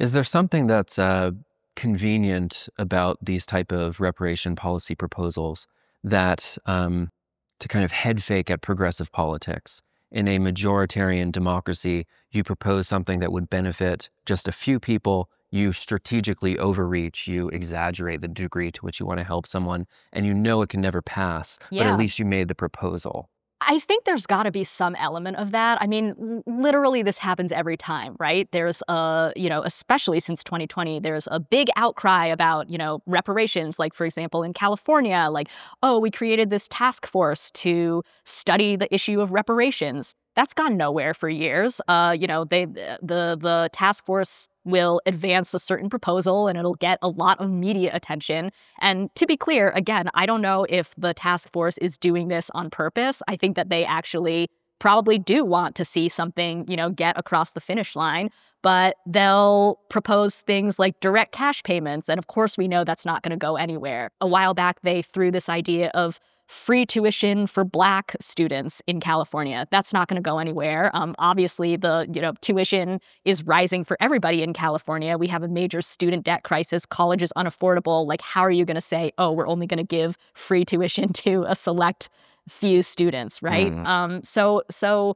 Is there something that's uh, convenient about these type of reparation policy proposals that um, to kind of head fake at progressive politics? In a majoritarian democracy, you propose something that would benefit just a few people. You strategically overreach, you exaggerate the degree to which you want to help someone, and you know it can never pass, but at least you made the proposal.
I think there's got to be some element of that. I mean, literally, this happens every time, right? There's a, you know, especially since 2020, there's a big outcry about, you know, reparations. Like, for example, in California, like, oh, we created this task force to study the issue of reparations. That's gone nowhere for years. Uh, you know, they the the task force will advance a certain proposal and it'll get a lot of media attention. And to be clear, again, I don't know if the task force is doing this on purpose. I think that they actually probably do want to see something, you know, get across the finish line, but they'll propose things like direct cash payments. And of course, we know that's not going to go anywhere. A while back, they threw this idea of free tuition for black students in California. That's not going to go anywhere. Um, obviously, the you know tuition is rising for everybody in California. We have a major student debt crisis. College is unaffordable. Like, how are you going to say, oh, we're only going to give free tuition to a select few students, right?
Mhm.
Um, so so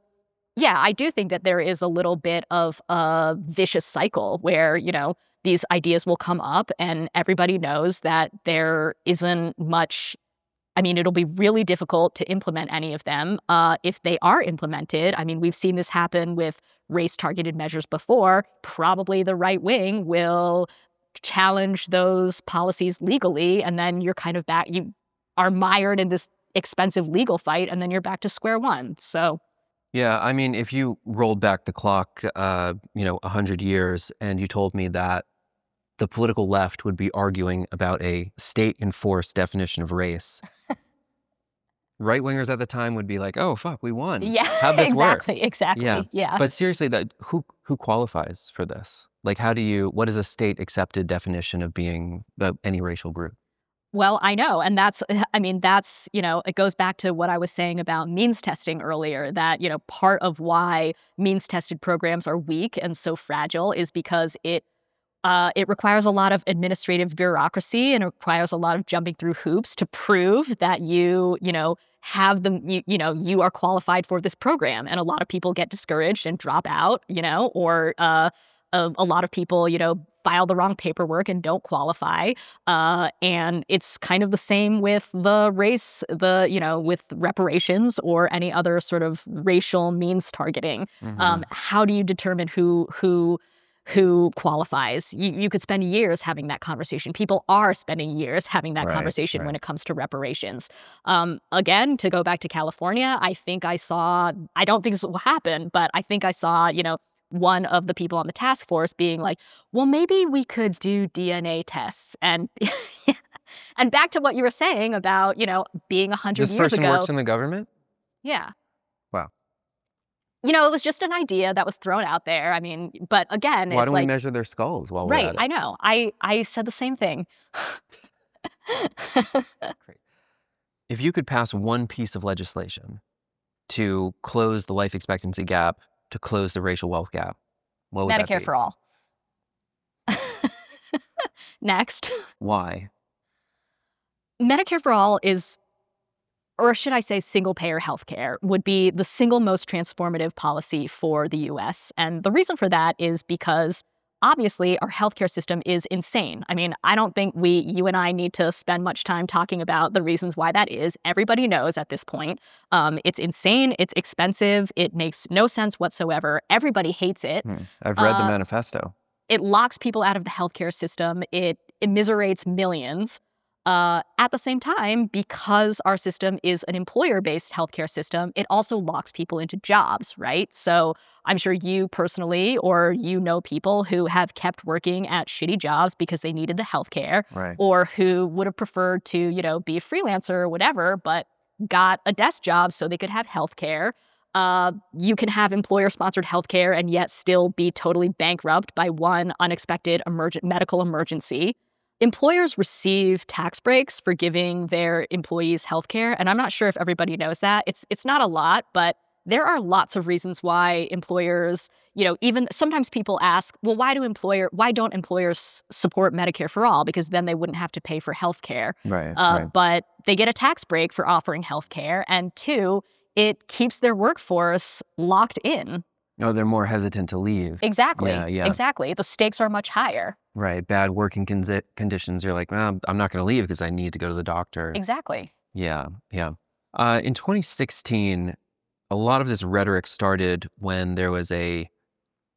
yeah, I do think that there is a little bit of a vicious cycle where you know these ideas will come up and everybody knows that there isn't much I mean, it'll be really difficult to implement any of them. Uh, if they are implemented, I mean, we've seen this happen with race targeted measures before. Probably the right wing will challenge those policies legally, and then you're kind of back, you are mired in this expensive legal fight, and then you're back to square one. So,
Yeah, I mean, if you rolled back the clock, uh, you know, a hundred years, and you told me that the political left would be arguing about a state-enforced definition of race, right wingers at the time would be like, "Oh, fuck, we won."
yeah,
How'd this work?
exactly, exactly.
Yeah.
yeah.
But seriously, that who who qualifies for this? Like, how do you? What is a state-accepted definition of being uh, any racial group?
Well, I know. And that's, I mean, that's, you know, it goes back to what I was saying about means testing earlier that, you know, part of why means tested programs are weak and so fragile is because it, uh, it requires a lot of administrative bureaucracy and it requires a lot of jumping through hoops to prove that you, you know, have them, you, you know, you are qualified for this program. And a lot of people get discouraged and drop out, you know, or uh, a, a lot of people, you know, file the wrong paperwork and don't qualify. Uh, and it's kind of the same with the race, the, you know, with reparations or any other sort of racial means targeting.
Mm-hmm.
Um, how do you determine who, who, who qualifies. You, you could spend years having that conversation. People are spending years having that
Right,
conversation
right.
when it comes to reparations. Um, again, to go back to California, I think I saw, I don't think this will happen, but I think I saw, you know, one of the people on the task force being like, well, maybe we could do DNA tests. And and back to what you were saying about, you know, being 100
This
years
person
ago.
works in the government?
yeah. You know, it was just an idea that was thrown out there. I mean, but again,
Why don't
like,
we measure their skulls while we're
right,
at it?
I know. I, I said the same thing.
If you could pass one piece of legislation to close the life expectancy gap, to close the racial wealth gap, what would
Medicare for all. Next.
Why?
Medicare for all is, or should I say, single payer healthcare would be the single most transformative policy for the US. And the reason for that is because obviously our healthcare system is insane. I mean, I don't think we, you and I, need to spend much time talking about the reasons why that is. Everybody knows at this point. Um, it's insane, it's expensive, it makes no sense whatsoever. Everybody hates it
Hmm. I've read the
Uh,
manifesto.
it locks people out of the healthcare system. It immiserates millions. Uh, at the same time, because our system is an employer based healthcare system, it also locks people into jobs, right? So I'm sure you personally or you know people who have kept working at shitty jobs because they needed the healthcare
Right.
or who would have preferred to, you know, be a freelancer or whatever, but got a desk job so they could have healthcare. Uh, you can have employer sponsored healthcare and yet still be totally bankrupt by one unexpected emergent medical emergency. Employers receive tax breaks for giving their employees health care, and I'm not sure if everybody knows that. It's it's not a lot, but there are lots of reasons why employers, you know, even sometimes people ask, well, why do employer why don't employers support Medicare for all? Because then they wouldn't have to pay for health care.
Right.
Uh,
right.
But they get a tax break for offering health care. And two, it keeps their workforce locked in.
No, they're more hesitant to leave.
Exactly.
Yeah, yeah.
Exactly. The stakes are much higher.
Right. Bad working consi- conditions. You're like, well, I'm not going to leave because I need to go to the doctor.
Exactly.
Yeah, yeah. Uh, in 2016, a lot of this rhetoric started when there was a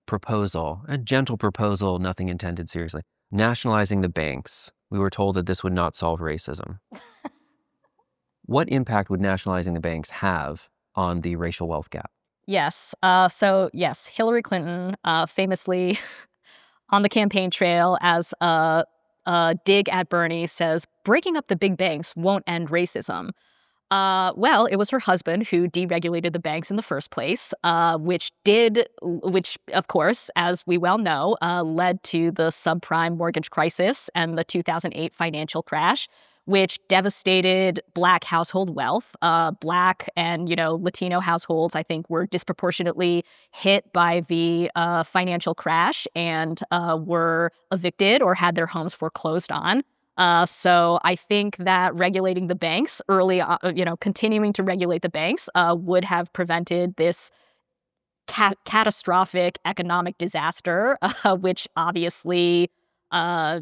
proposal, a gentle proposal, nothing intended seriously, nationalizing the banks. We were told that this would not solve racism. what impact would nationalizing the banks have on the racial wealth gap?
Yes. Uh, so, yes, Hillary Clinton uh, famously on the campaign trail as a, a dig at Bernie says, breaking up the big banks won't end racism. Uh, well, it was her husband who deregulated the banks in the first place, uh, which did, which of course, as we well know, uh, led to the subprime mortgage crisis and the 2008 financial crash, which devastated Black household wealth. Uh, black and you know Latino households, I think, were disproportionately hit by the uh, financial crash and uh, were evicted or had their homes foreclosed on. Uh, so I think that regulating the banks early, on, you know, continuing to regulate the banks uh, would have prevented this ca- catastrophic economic disaster, uh, which obviously uh,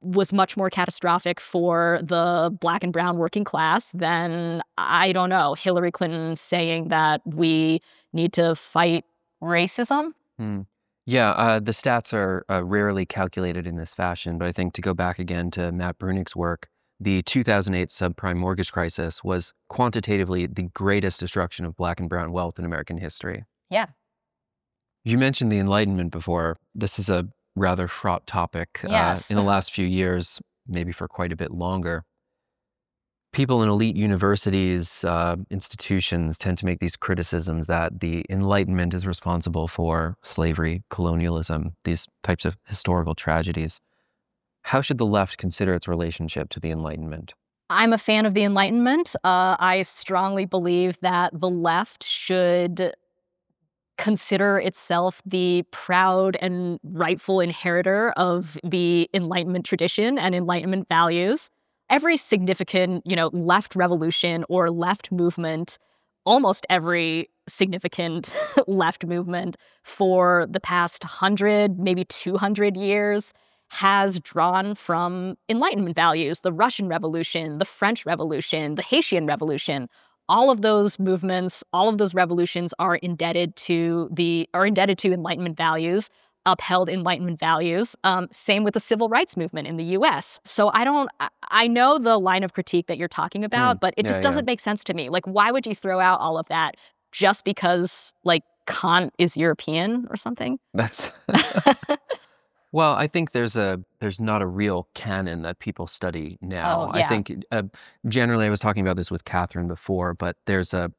was much more catastrophic for the black and brown working class than I don't know Hillary Clinton saying that we need to fight racism.
Hmm. Yeah, uh, the stats are uh, rarely calculated in this fashion, but I think to go back again to Matt Bruenig's work, the 2008 subprime mortgage crisis was quantitatively the greatest destruction of black and brown wealth in American history.
Yeah.
You mentioned the Enlightenment before. This is a rather fraught topic
Yes.
uh, in the last few years, maybe for quite a bit longer. People in elite universities, uh, institutions tend to make these criticisms that the Enlightenment is responsible for slavery, colonialism, these types of historical tragedies. How should the left consider its relationship to the Enlightenment?
I'm a fan of the Enlightenment. Uh, I strongly believe that the left should consider itself the proud and rightful inheritor of the Enlightenment tradition and Enlightenment values. Every significant, you know, left revolution or left movement, almost every significant left movement for the past 100, maybe 200 years has drawn from Enlightenment values the Russian Revolution, the French Revolution, the Haitian Revolution. All of those movements, all of those revolutions are indebted to the are indebted to Enlightenment values, upheld Enlightenment values. Um, same with the civil rights movement in the U.S. So I don't, I- know the line of critique that you're talking about,
Mm,
but it
yeah,
just doesn't make sense to me. Like, why would you throw out all of that just because like Kant is European or something.
That's well, I think there's a there's not a real canon that people study now.
Oh, yeah.
I think uh, generally, I was talking about this with Catherine before, but there's a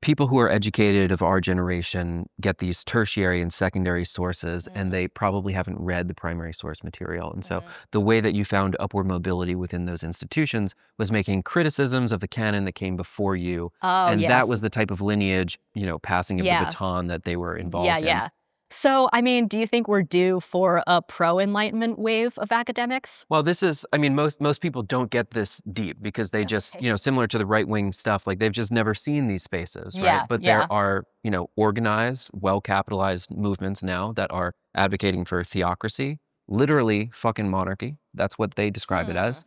people who are educated of our generation get these tertiary and secondary sources,
Mhm.
and they probably haven't read the primary source material. And so,
Mhm.
the way that you found upward mobility within those institutions was making criticisms of the canon that came before you,
Oh,
and
yes.
that was the type of lineage, you know, passing of
Yeah.
the baton that they were involved
yeah,
in.
yeah. So, I mean, do you think we're due for a pro Enlightenment wave of academics?
Well, this is, I mean, most most people don't get this deep because they just, you know, similar to the right wing stuff, like they've just never seen these spaces, right? But
yeah.
there are, you know, organized, well capitalized movements now that are advocating for theocracy, literally fucking monarchy. That's what they describe it
Hmm.
as.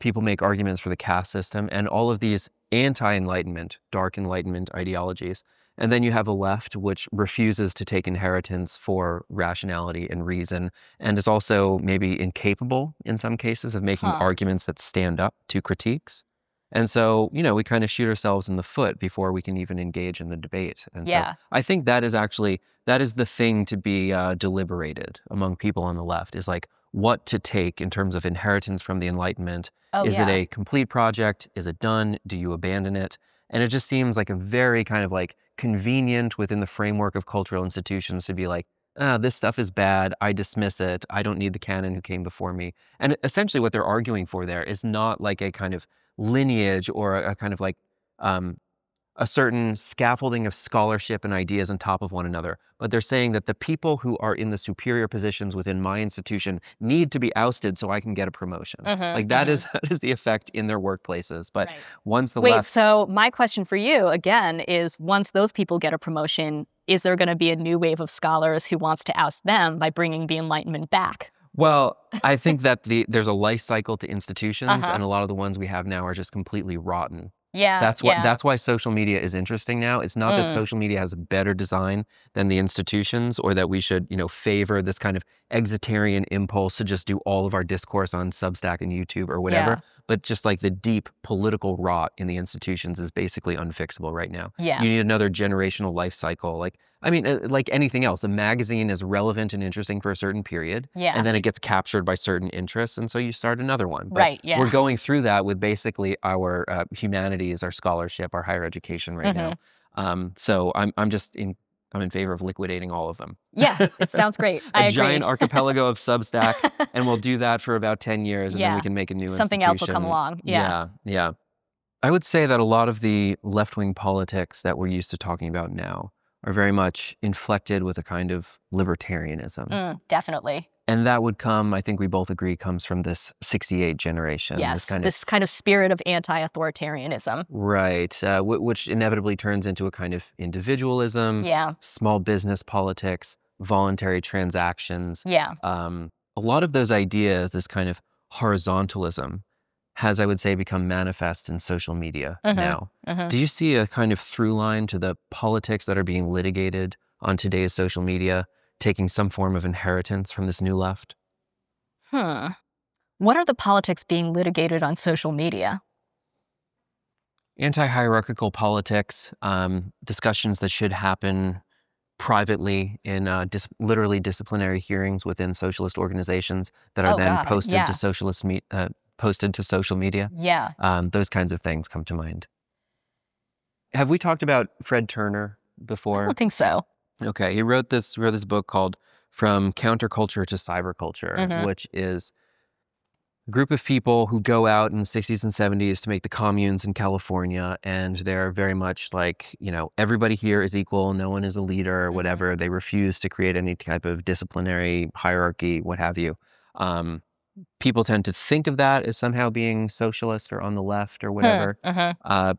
People make arguments for the caste system and all of these anti enlightenment, dark enlightenment ideologies. And then you have a left which refuses to take inheritance for rationality and reason and is also maybe incapable in some cases of making
Huh.
arguments that stand up to critiques. And so, you know, we kind of shoot ourselves in the foot before we can even engage in the debate. And
Yeah.
so I think that is actually that is the thing to be uh, deliberated among people on the left is like what to take in terms of inheritance from the Enlightenment.
Oh,
is
yeah.
it a complete project? Is it done? Do you abandon it? And it just seems like a very kind of like convenient within the framework of cultural institutions to be like, ah, this stuff is bad. I dismiss it. I don't need the canon who came before me. And essentially, what they're arguing for there is not like a kind of lineage or a, kind of like um, a certain scaffolding of scholarship and ideas on top of one another, but they're saying that the people who are in the superior positions within my institution need to be ousted so I can get a promotion.
Mhm,
Like that
mhm.
is that is the effect in their workplaces. But
Right.
once the
Wait,
left
so my question for you again is once those people get a promotion, is there going to be a new wave of scholars who wants to oust them by bringing the Enlightenment back?
Well, I think that the there's a life cycle to institutions,
Uh-huh.
and a lot of the ones we have now are just completely rotten.
Yeah.
That's what
yeah.
that's why social media is interesting now. It's not that
Mm.
social media has a better design than the institutions, or that we should, you know, favor this kind of exitarian impulse to just do all of our discourse on Substack and YouTube or whatever.
Yeah.
But just like the deep political rot in the institutions is basically unfixable right now.
Yeah.
You need another generational life cycle. Like I mean, uh, like anything else, a magazine is relevant and interesting for a certain period
yeah.
and then it gets captured by certain interests and so you start another one But
right. Yeah.
we're going through that with basically our uh, humanities our scholarship our higher education right now
Mm-hmm.
um, so I'm, I'm just in i'm in favor of liquidating all of them
yeah. It sounds great.
a
I agree.
giant archipelago of substack and we'll do that for about 10 years and then we can make a new
Something else will come along. Yeah.
yeah yeah i would say that a lot of the left-wing politics that we're used to talking about now are very much inflected with a kind of libertarianism
Mm, definitely.
And that would come, I think we both agree, comes from this 68 generation.
yes.
This kind
this kind of spirit of anti-authoritarianism.
right, uh, w- which inevitably turns into a kind of individualism,
Yeah.
small business politics, voluntary transactions.
Yeah.
Um, a lot of those ideas, this kind of horizontalism, has, I would say, become manifest in social media
Mhm.
now.
mhm.
Do you see a kind of through line to the politics that are being litigated on today's social media, taking some form of inheritance from this new left?
Hmm. What are the politics being litigated on social media?
anti hierarchical politics, um, discussions that should happen privately in uh, dis- literally disciplinary hearings within socialist organizations that are
Oh,
then
God,
posted
yeah.
to socialist me- uh, posted to social media.
Yeah.
Um, those kinds of things come to mind. Have we talked about Fred Turner before?
I don't think so.
Okay, he wrote this wrote this book called From Counterculture to Cyberculture,
Mhm.
which is a group of people who go out in the 60s and 70s to make the communes in California and they're very much like, you know, everybody here is equal, no one is a leader or
Mhm.
whatever. They refuse to create any type of disciplinary hierarchy, what have you. Um, people tend to think of that as somehow being socialist or on the left or whatever
Hmm, mhm.
uh,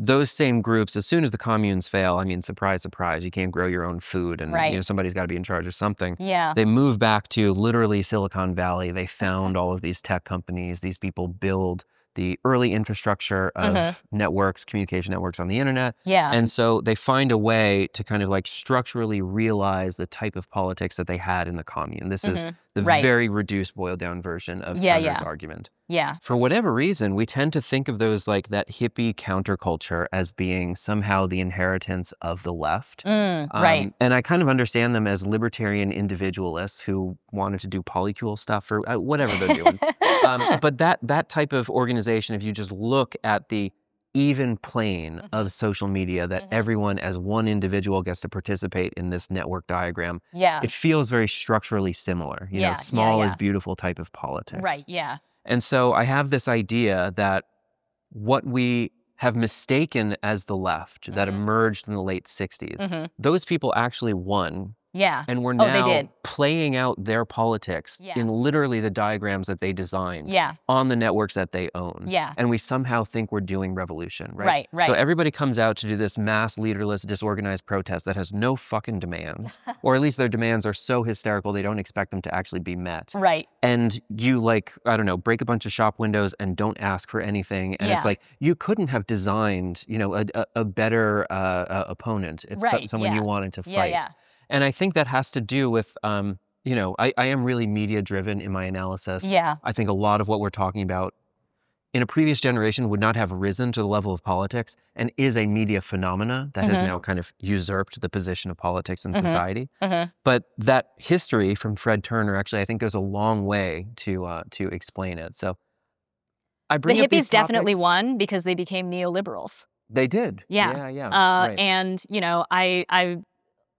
those same groups, as soon as the communes fail, I mean, surprise, surprise, you can't grow your own food, and
Right.
you know somebody's got to be in charge of something.
Yeah.
They move back to literally Silicon Valley. They found all of these tech companies. These people build the early infrastructure of
Mhm.
networks, communication networks on the internet.
Yeah.
And so they find a way to kind of like structurally realize the type of politics that they had in the commune. This is
Mhm.
The
Right.
very reduced, boiled down version of
Yeah,
Turner's
yeah.
argument.
Yeah.
For whatever reason, we tend to think of those like that hippie counterculture as being somehow the inheritance of the left.
Mm, right.
Um, and I kind of understand them as libertarian individualists who wanted to do polycule stuff or uh, whatever they're doing. um, but that that type of organization, if you just look at the even plane
Mhm.
of social media, that
Mhm.
everyone as one individual gets to participate in this network diagram,
yeah.
it feels very structurally similar. You
Yeah,
know,
yeah,
small is beautiful type of politics.
Right. Yeah.
And so I have this idea that what we have mistaken as the left that
Mhm.
emerged in the late 60s,
hmm
those people actually won
Yeah.
and we're
Oh, they
now
did.
playing out their politics
Yeah.
in literally the diagrams that they designed
Yeah.
on the networks that they own.
Yeah.
And we somehow think we're doing revolution, right?
Right, right.
So everybody comes out to do this mass, leaderless, disorganized protest that has no fucking demands, or at least their demands are so hysterical they don't expect them to actually be met.
Right.
And you like, I don't know, break a bunch of shop windows and don't ask for anything. And it's like you couldn't have designed, you know, a, a, a better uh, uh, opponent if so-
Right,
someone
yeah.
you wanted to
Yeah.
fight.
Yeah.
And I think that has to do with, um, you know, I, I am really media driven in my analysis.
Yeah.
I think a lot of what we're talking about in a previous generation would not have risen to the level of politics and is a media phenomena that has
Mhm.
now kind of usurped the position of politics in
Mhm.
society.
hmm
But that history from Fred Turner actually, I think, goes a long way to uh, to explain it. So I
The
bring up these
hippies definitely won because they became neoliberals.
They did.
Yeah.
Yeah. Yeah.
Uh,
right.
And you know, I, I,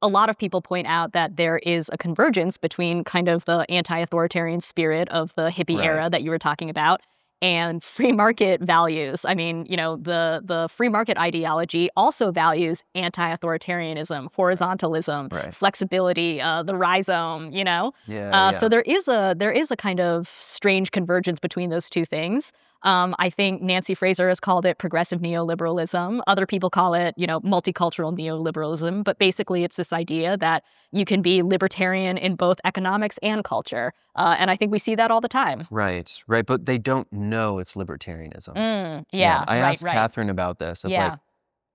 a lot of people point out that there is a convergence between kind of the anti-authoritarian spirit of the hippie
Right.
era that you were talking about and free market values. I mean, you know, the the free market ideology also values anti-authoritarianism, horizontalism,
Right.
flexibility, uh, the rhizome. You know,
yeah.
uh,
yeah.
So there is a there is a kind of strange convergence between those two things. Um, I think Nancy Fraser has called it progressive neoliberalism. Other people call it, you know, multicultural neoliberalism. But basically, it's this idea that you can be libertarian in both economics and culture, uh, and I think we see that all the time.
Right, right, but they don't know it's libertarianism.
Mm, yeah,
I
right,
asked
right.
Catherine about this. Of
Yeah.
like,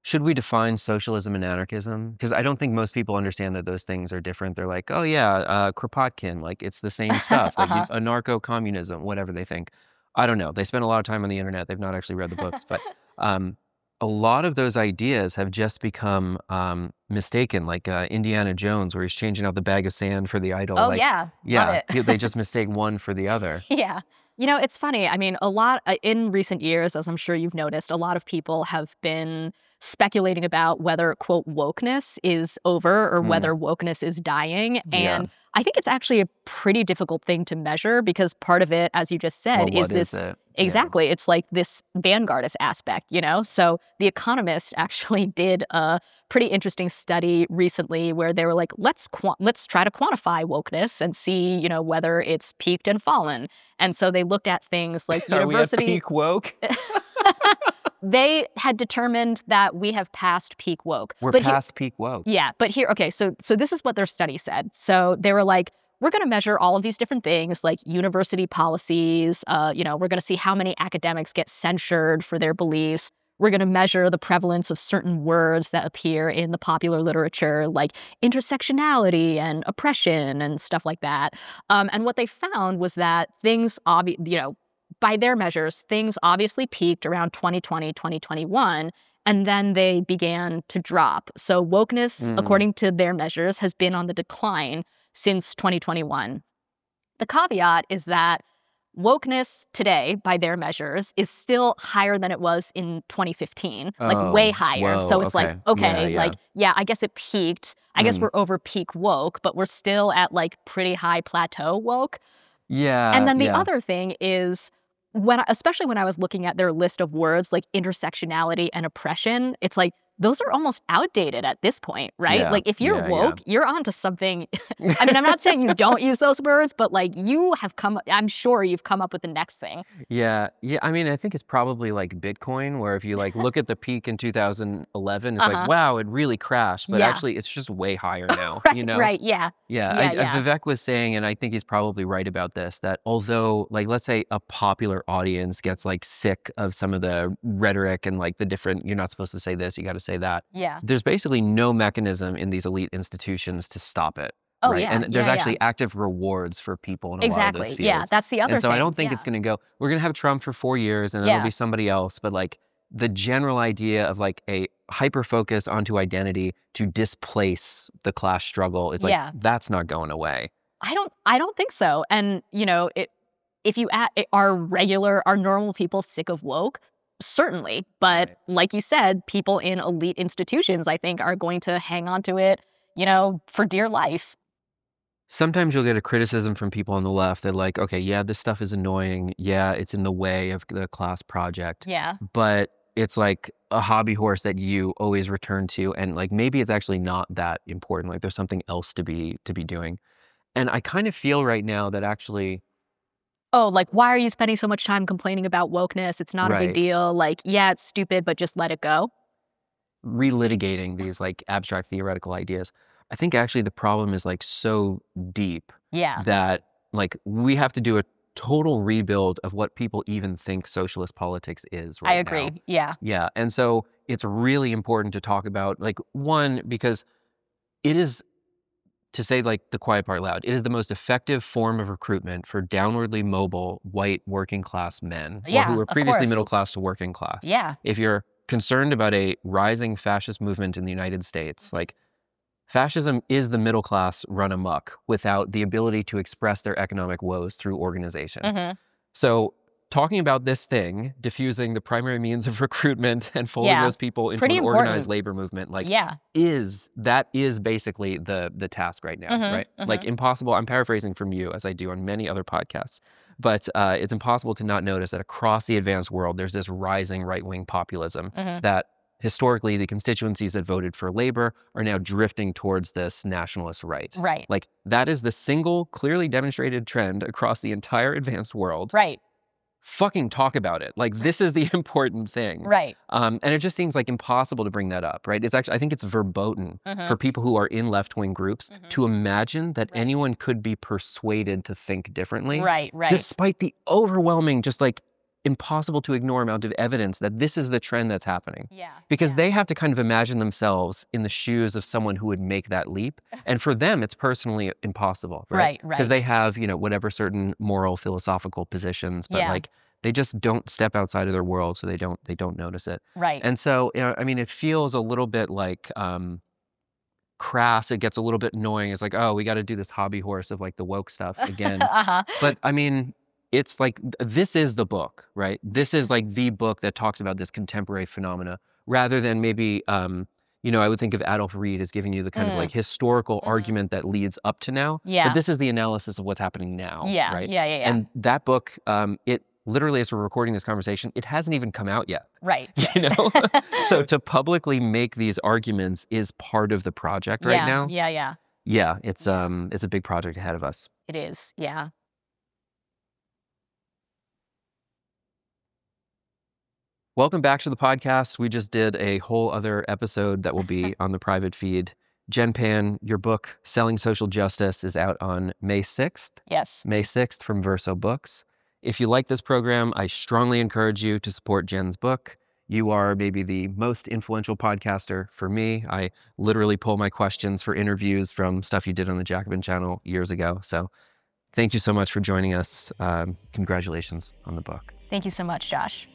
should we define socialism and anarchism? Because I don't think most people understand that those things are different. They're like, oh yeah, uh, Kropotkin, like it's the same stuff, like
Uh-huh.
anarcho-communism, whatever they think. I don't know. They spend a lot of time on the internet. They've not actually read the books, but um, a lot of those ideas have just become um, mistaken. Like uh, Indiana Jones, where he's changing out the bag of sand for the idol.
oh
like,
yeah,
yeah, they just mistake one for the other.
Yeah. You know, it's funny. I mean, a lot uh, in recent years, as I'm sure you've noticed, a lot of people have been speculating about whether, quote, wokeness is over or
Mm.
whether wokeness is dying.
Yeah.
And I think it's actually a pretty difficult thing to measure because part of it, as you just said,
Well,
is this?
Yeah.
Exactly. It's like this vanguardist aspect, you know? So The Economist actually did a pretty interesting study recently where they were like, let's qua- let's try to quantify wokeness and see, you know, whether it's peaked and fallen. And so they looked at things like
Are we at
university
peak woke?
they had determined that we have passed peak woke.
We're
but he-
past peak woke.
yeah, but here, okay, so so this is what their study said. So they were like, we're going to measure all of these different things, like university policies. Uh, you know, we're going to see how many academics get censured for their beliefs. We're going to measure the prevalence of certain words that appear in the popular literature, like intersectionality and oppression and stuff like that. Um, and what they found was that things, obvi- you know, by their measures, things obviously peaked around 2020, 2021 and then they began to drop. So wokeness,
Mm.
according to their measures, has been on the decline since 2021. The caveat is that wokeness today, by their measures, is still higher than it was in 2015, like
Oh,
way higher. so
whoa,
it's like,
okay.
okay,
Yeah, yeah.
like, yeah, I guess it peaked. I guess
Mm.
we're over peak woke, but we're still at like pretty high plateau woke.
Yeah.
And then the
yeah.
other thing is when especially when I was looking at their list of words like intersectionality and oppression, it's like those are almost outdated at this point, right?
Yeah,
Like if you're
yeah, yeah.
woke, you're onto something. I mean, I'm not saying you don't use those words, but like you have come I'm sure you've come up with the next thing.
Yeah, yeah. I mean, I think it's probably like Bitcoin, where if you like look at the peak in 2011, it's
Uh-huh.
like, wow, it really crashed. But
Yeah.
actually, it's just way higher now.
Right,
you know?
right, yeah.
Yeah,
Yeah,
I,
yeah.
Vivek was saying, and I think he's probably right about this, that although, like, let's say a popular audience gets like sick of some of the rhetoric and like the different, you're not supposed to say this, you got to say that.
Yeah.
There's basically no mechanism in these elite institutions to stop it.
Oh,
right?
yeah,
And there's
yeah, yeah.
actually active rewards for people in a lot of
exactly.
those fields.
Yeah, that's the other
and so
thing.
I don't think
yeah.
it's going to go. We're going to have Trump for four years, and
Yeah.
it'll be somebody else. But like the general idea of like a hyper focus onto identity to displace the class struggle is like
Yeah.
that's not going away.
I don't I don't think so. And you know, it, if you at, are regular are normal people sick of woke? Certainly. But
Right.
like you said, people in elite institutions I think are going to hang on to it, you know, for dear life.
Sometimes you'll get a criticism from people on the left that like, okay, yeah, this stuff is annoying. Yeah, it's in the way of the class project.
Yeah.
but it's like a hobby horse that you always return to and like maybe it's actually not that important like there's something else to be to be doing and i kind of feel right now that actually
Oh, like why are you spending so much time complaining about wokeness? It's not a big deal. Like, yeah, it's stupid, but just let it go.
relitigating these like abstract theoretical ideas i think actually the problem is like so deep
Yeah.
that like we have to do a total rebuild of what people even think socialist politics is right
I
now.
agree. Yeah.
Yeah. And so it's really important to talk about, like, one, because it is, to say like the quiet part loud, it is the most effective form of recruitment for downwardly mobile white working class men or
Yeah,
who were previously middle class to working class.
Yeah.
If you're concerned about a rising fascist movement in the United States, like, fascism is the middle class run amok without the ability to express their economic woes through organization.
hmm
So, talking about this thing, diffusing the primary means of recruitment and folding
Yeah.
those people into
Pretty
an organized labor movement, like
yeah.
is that is basically the the task right now,
Mhm,
right? Like
mhm.
impossible. I'm paraphrasing from you as I do on many other podcasts, but uh, it's impossible to not notice that across the advanced world, there's this rising right wing populism
hmm
that historically the constituencies that voted for labor are now drifting towards this nationalist right.
Right.
Like that is the single clearly demonstrated trend across the entire advanced world
Right.
Fucking talk about it. Like this is the important thing.
Right.
Um, and it just seems like impossible to bring that up, right? It's actually I think it's verboten
Mhm.
for people who are in left wing groups
Mhm.
to imagine that
Right.
anyone could be persuaded to think differently,
Right. Right.
despite the overwhelming, just like impossible to ignore amount of evidence that this is the trend that's happening.
yeah.
Because
yeah.
they have to kind of imagine themselves in the shoes of someone who would make that leap. And for them, it's personally impossible, right?
Right.
because
Right.
they have you know whatever certain moral philosophical positions but
Yeah.
like they just don't step outside of their world so they don't they don't notice it
right.
and so you know, i mean it feels a little bit like um crass it gets a little bit annoying it's like oh we got to do this hobby horse of like the woke stuff again
uh-huh.
but i mean it's like this is the book right this is like the book that talks about this contemporary phenomena rather than maybe um you know i would think of Adolph Reed as giving you the kind of
Mm.
like historical
Mhm.
argument that leads up to now
Yeah.
but this is the analysis of what's happening now
yeah.
right
Yeah. Yeah. Yeah.
and that book um it literally as we're recording this conversation it hasn't even come out yet
right.
you
Yes.
know so to publicly make these arguments is part of the project right
yeah,
now
Yeah. Yeah.
yeah it's um it's a big project ahead of us
It is. Yeah.
Welcome back to the podcast. We just did a whole other episode that will be on the private feed. Jen Pan, your book, Selling Social Justice, is out on May 6th.
Yes.
May 6th from Verso Books. If you like this program, I strongly encourage you to support Jen's book. You are maybe the most influential podcaster for me. I literally pull my questions for interviews from stuff you did on the Jacobin channel years ago. So thank you so much for joining us. Um, congratulations on the book.
Thank you so much, Josh.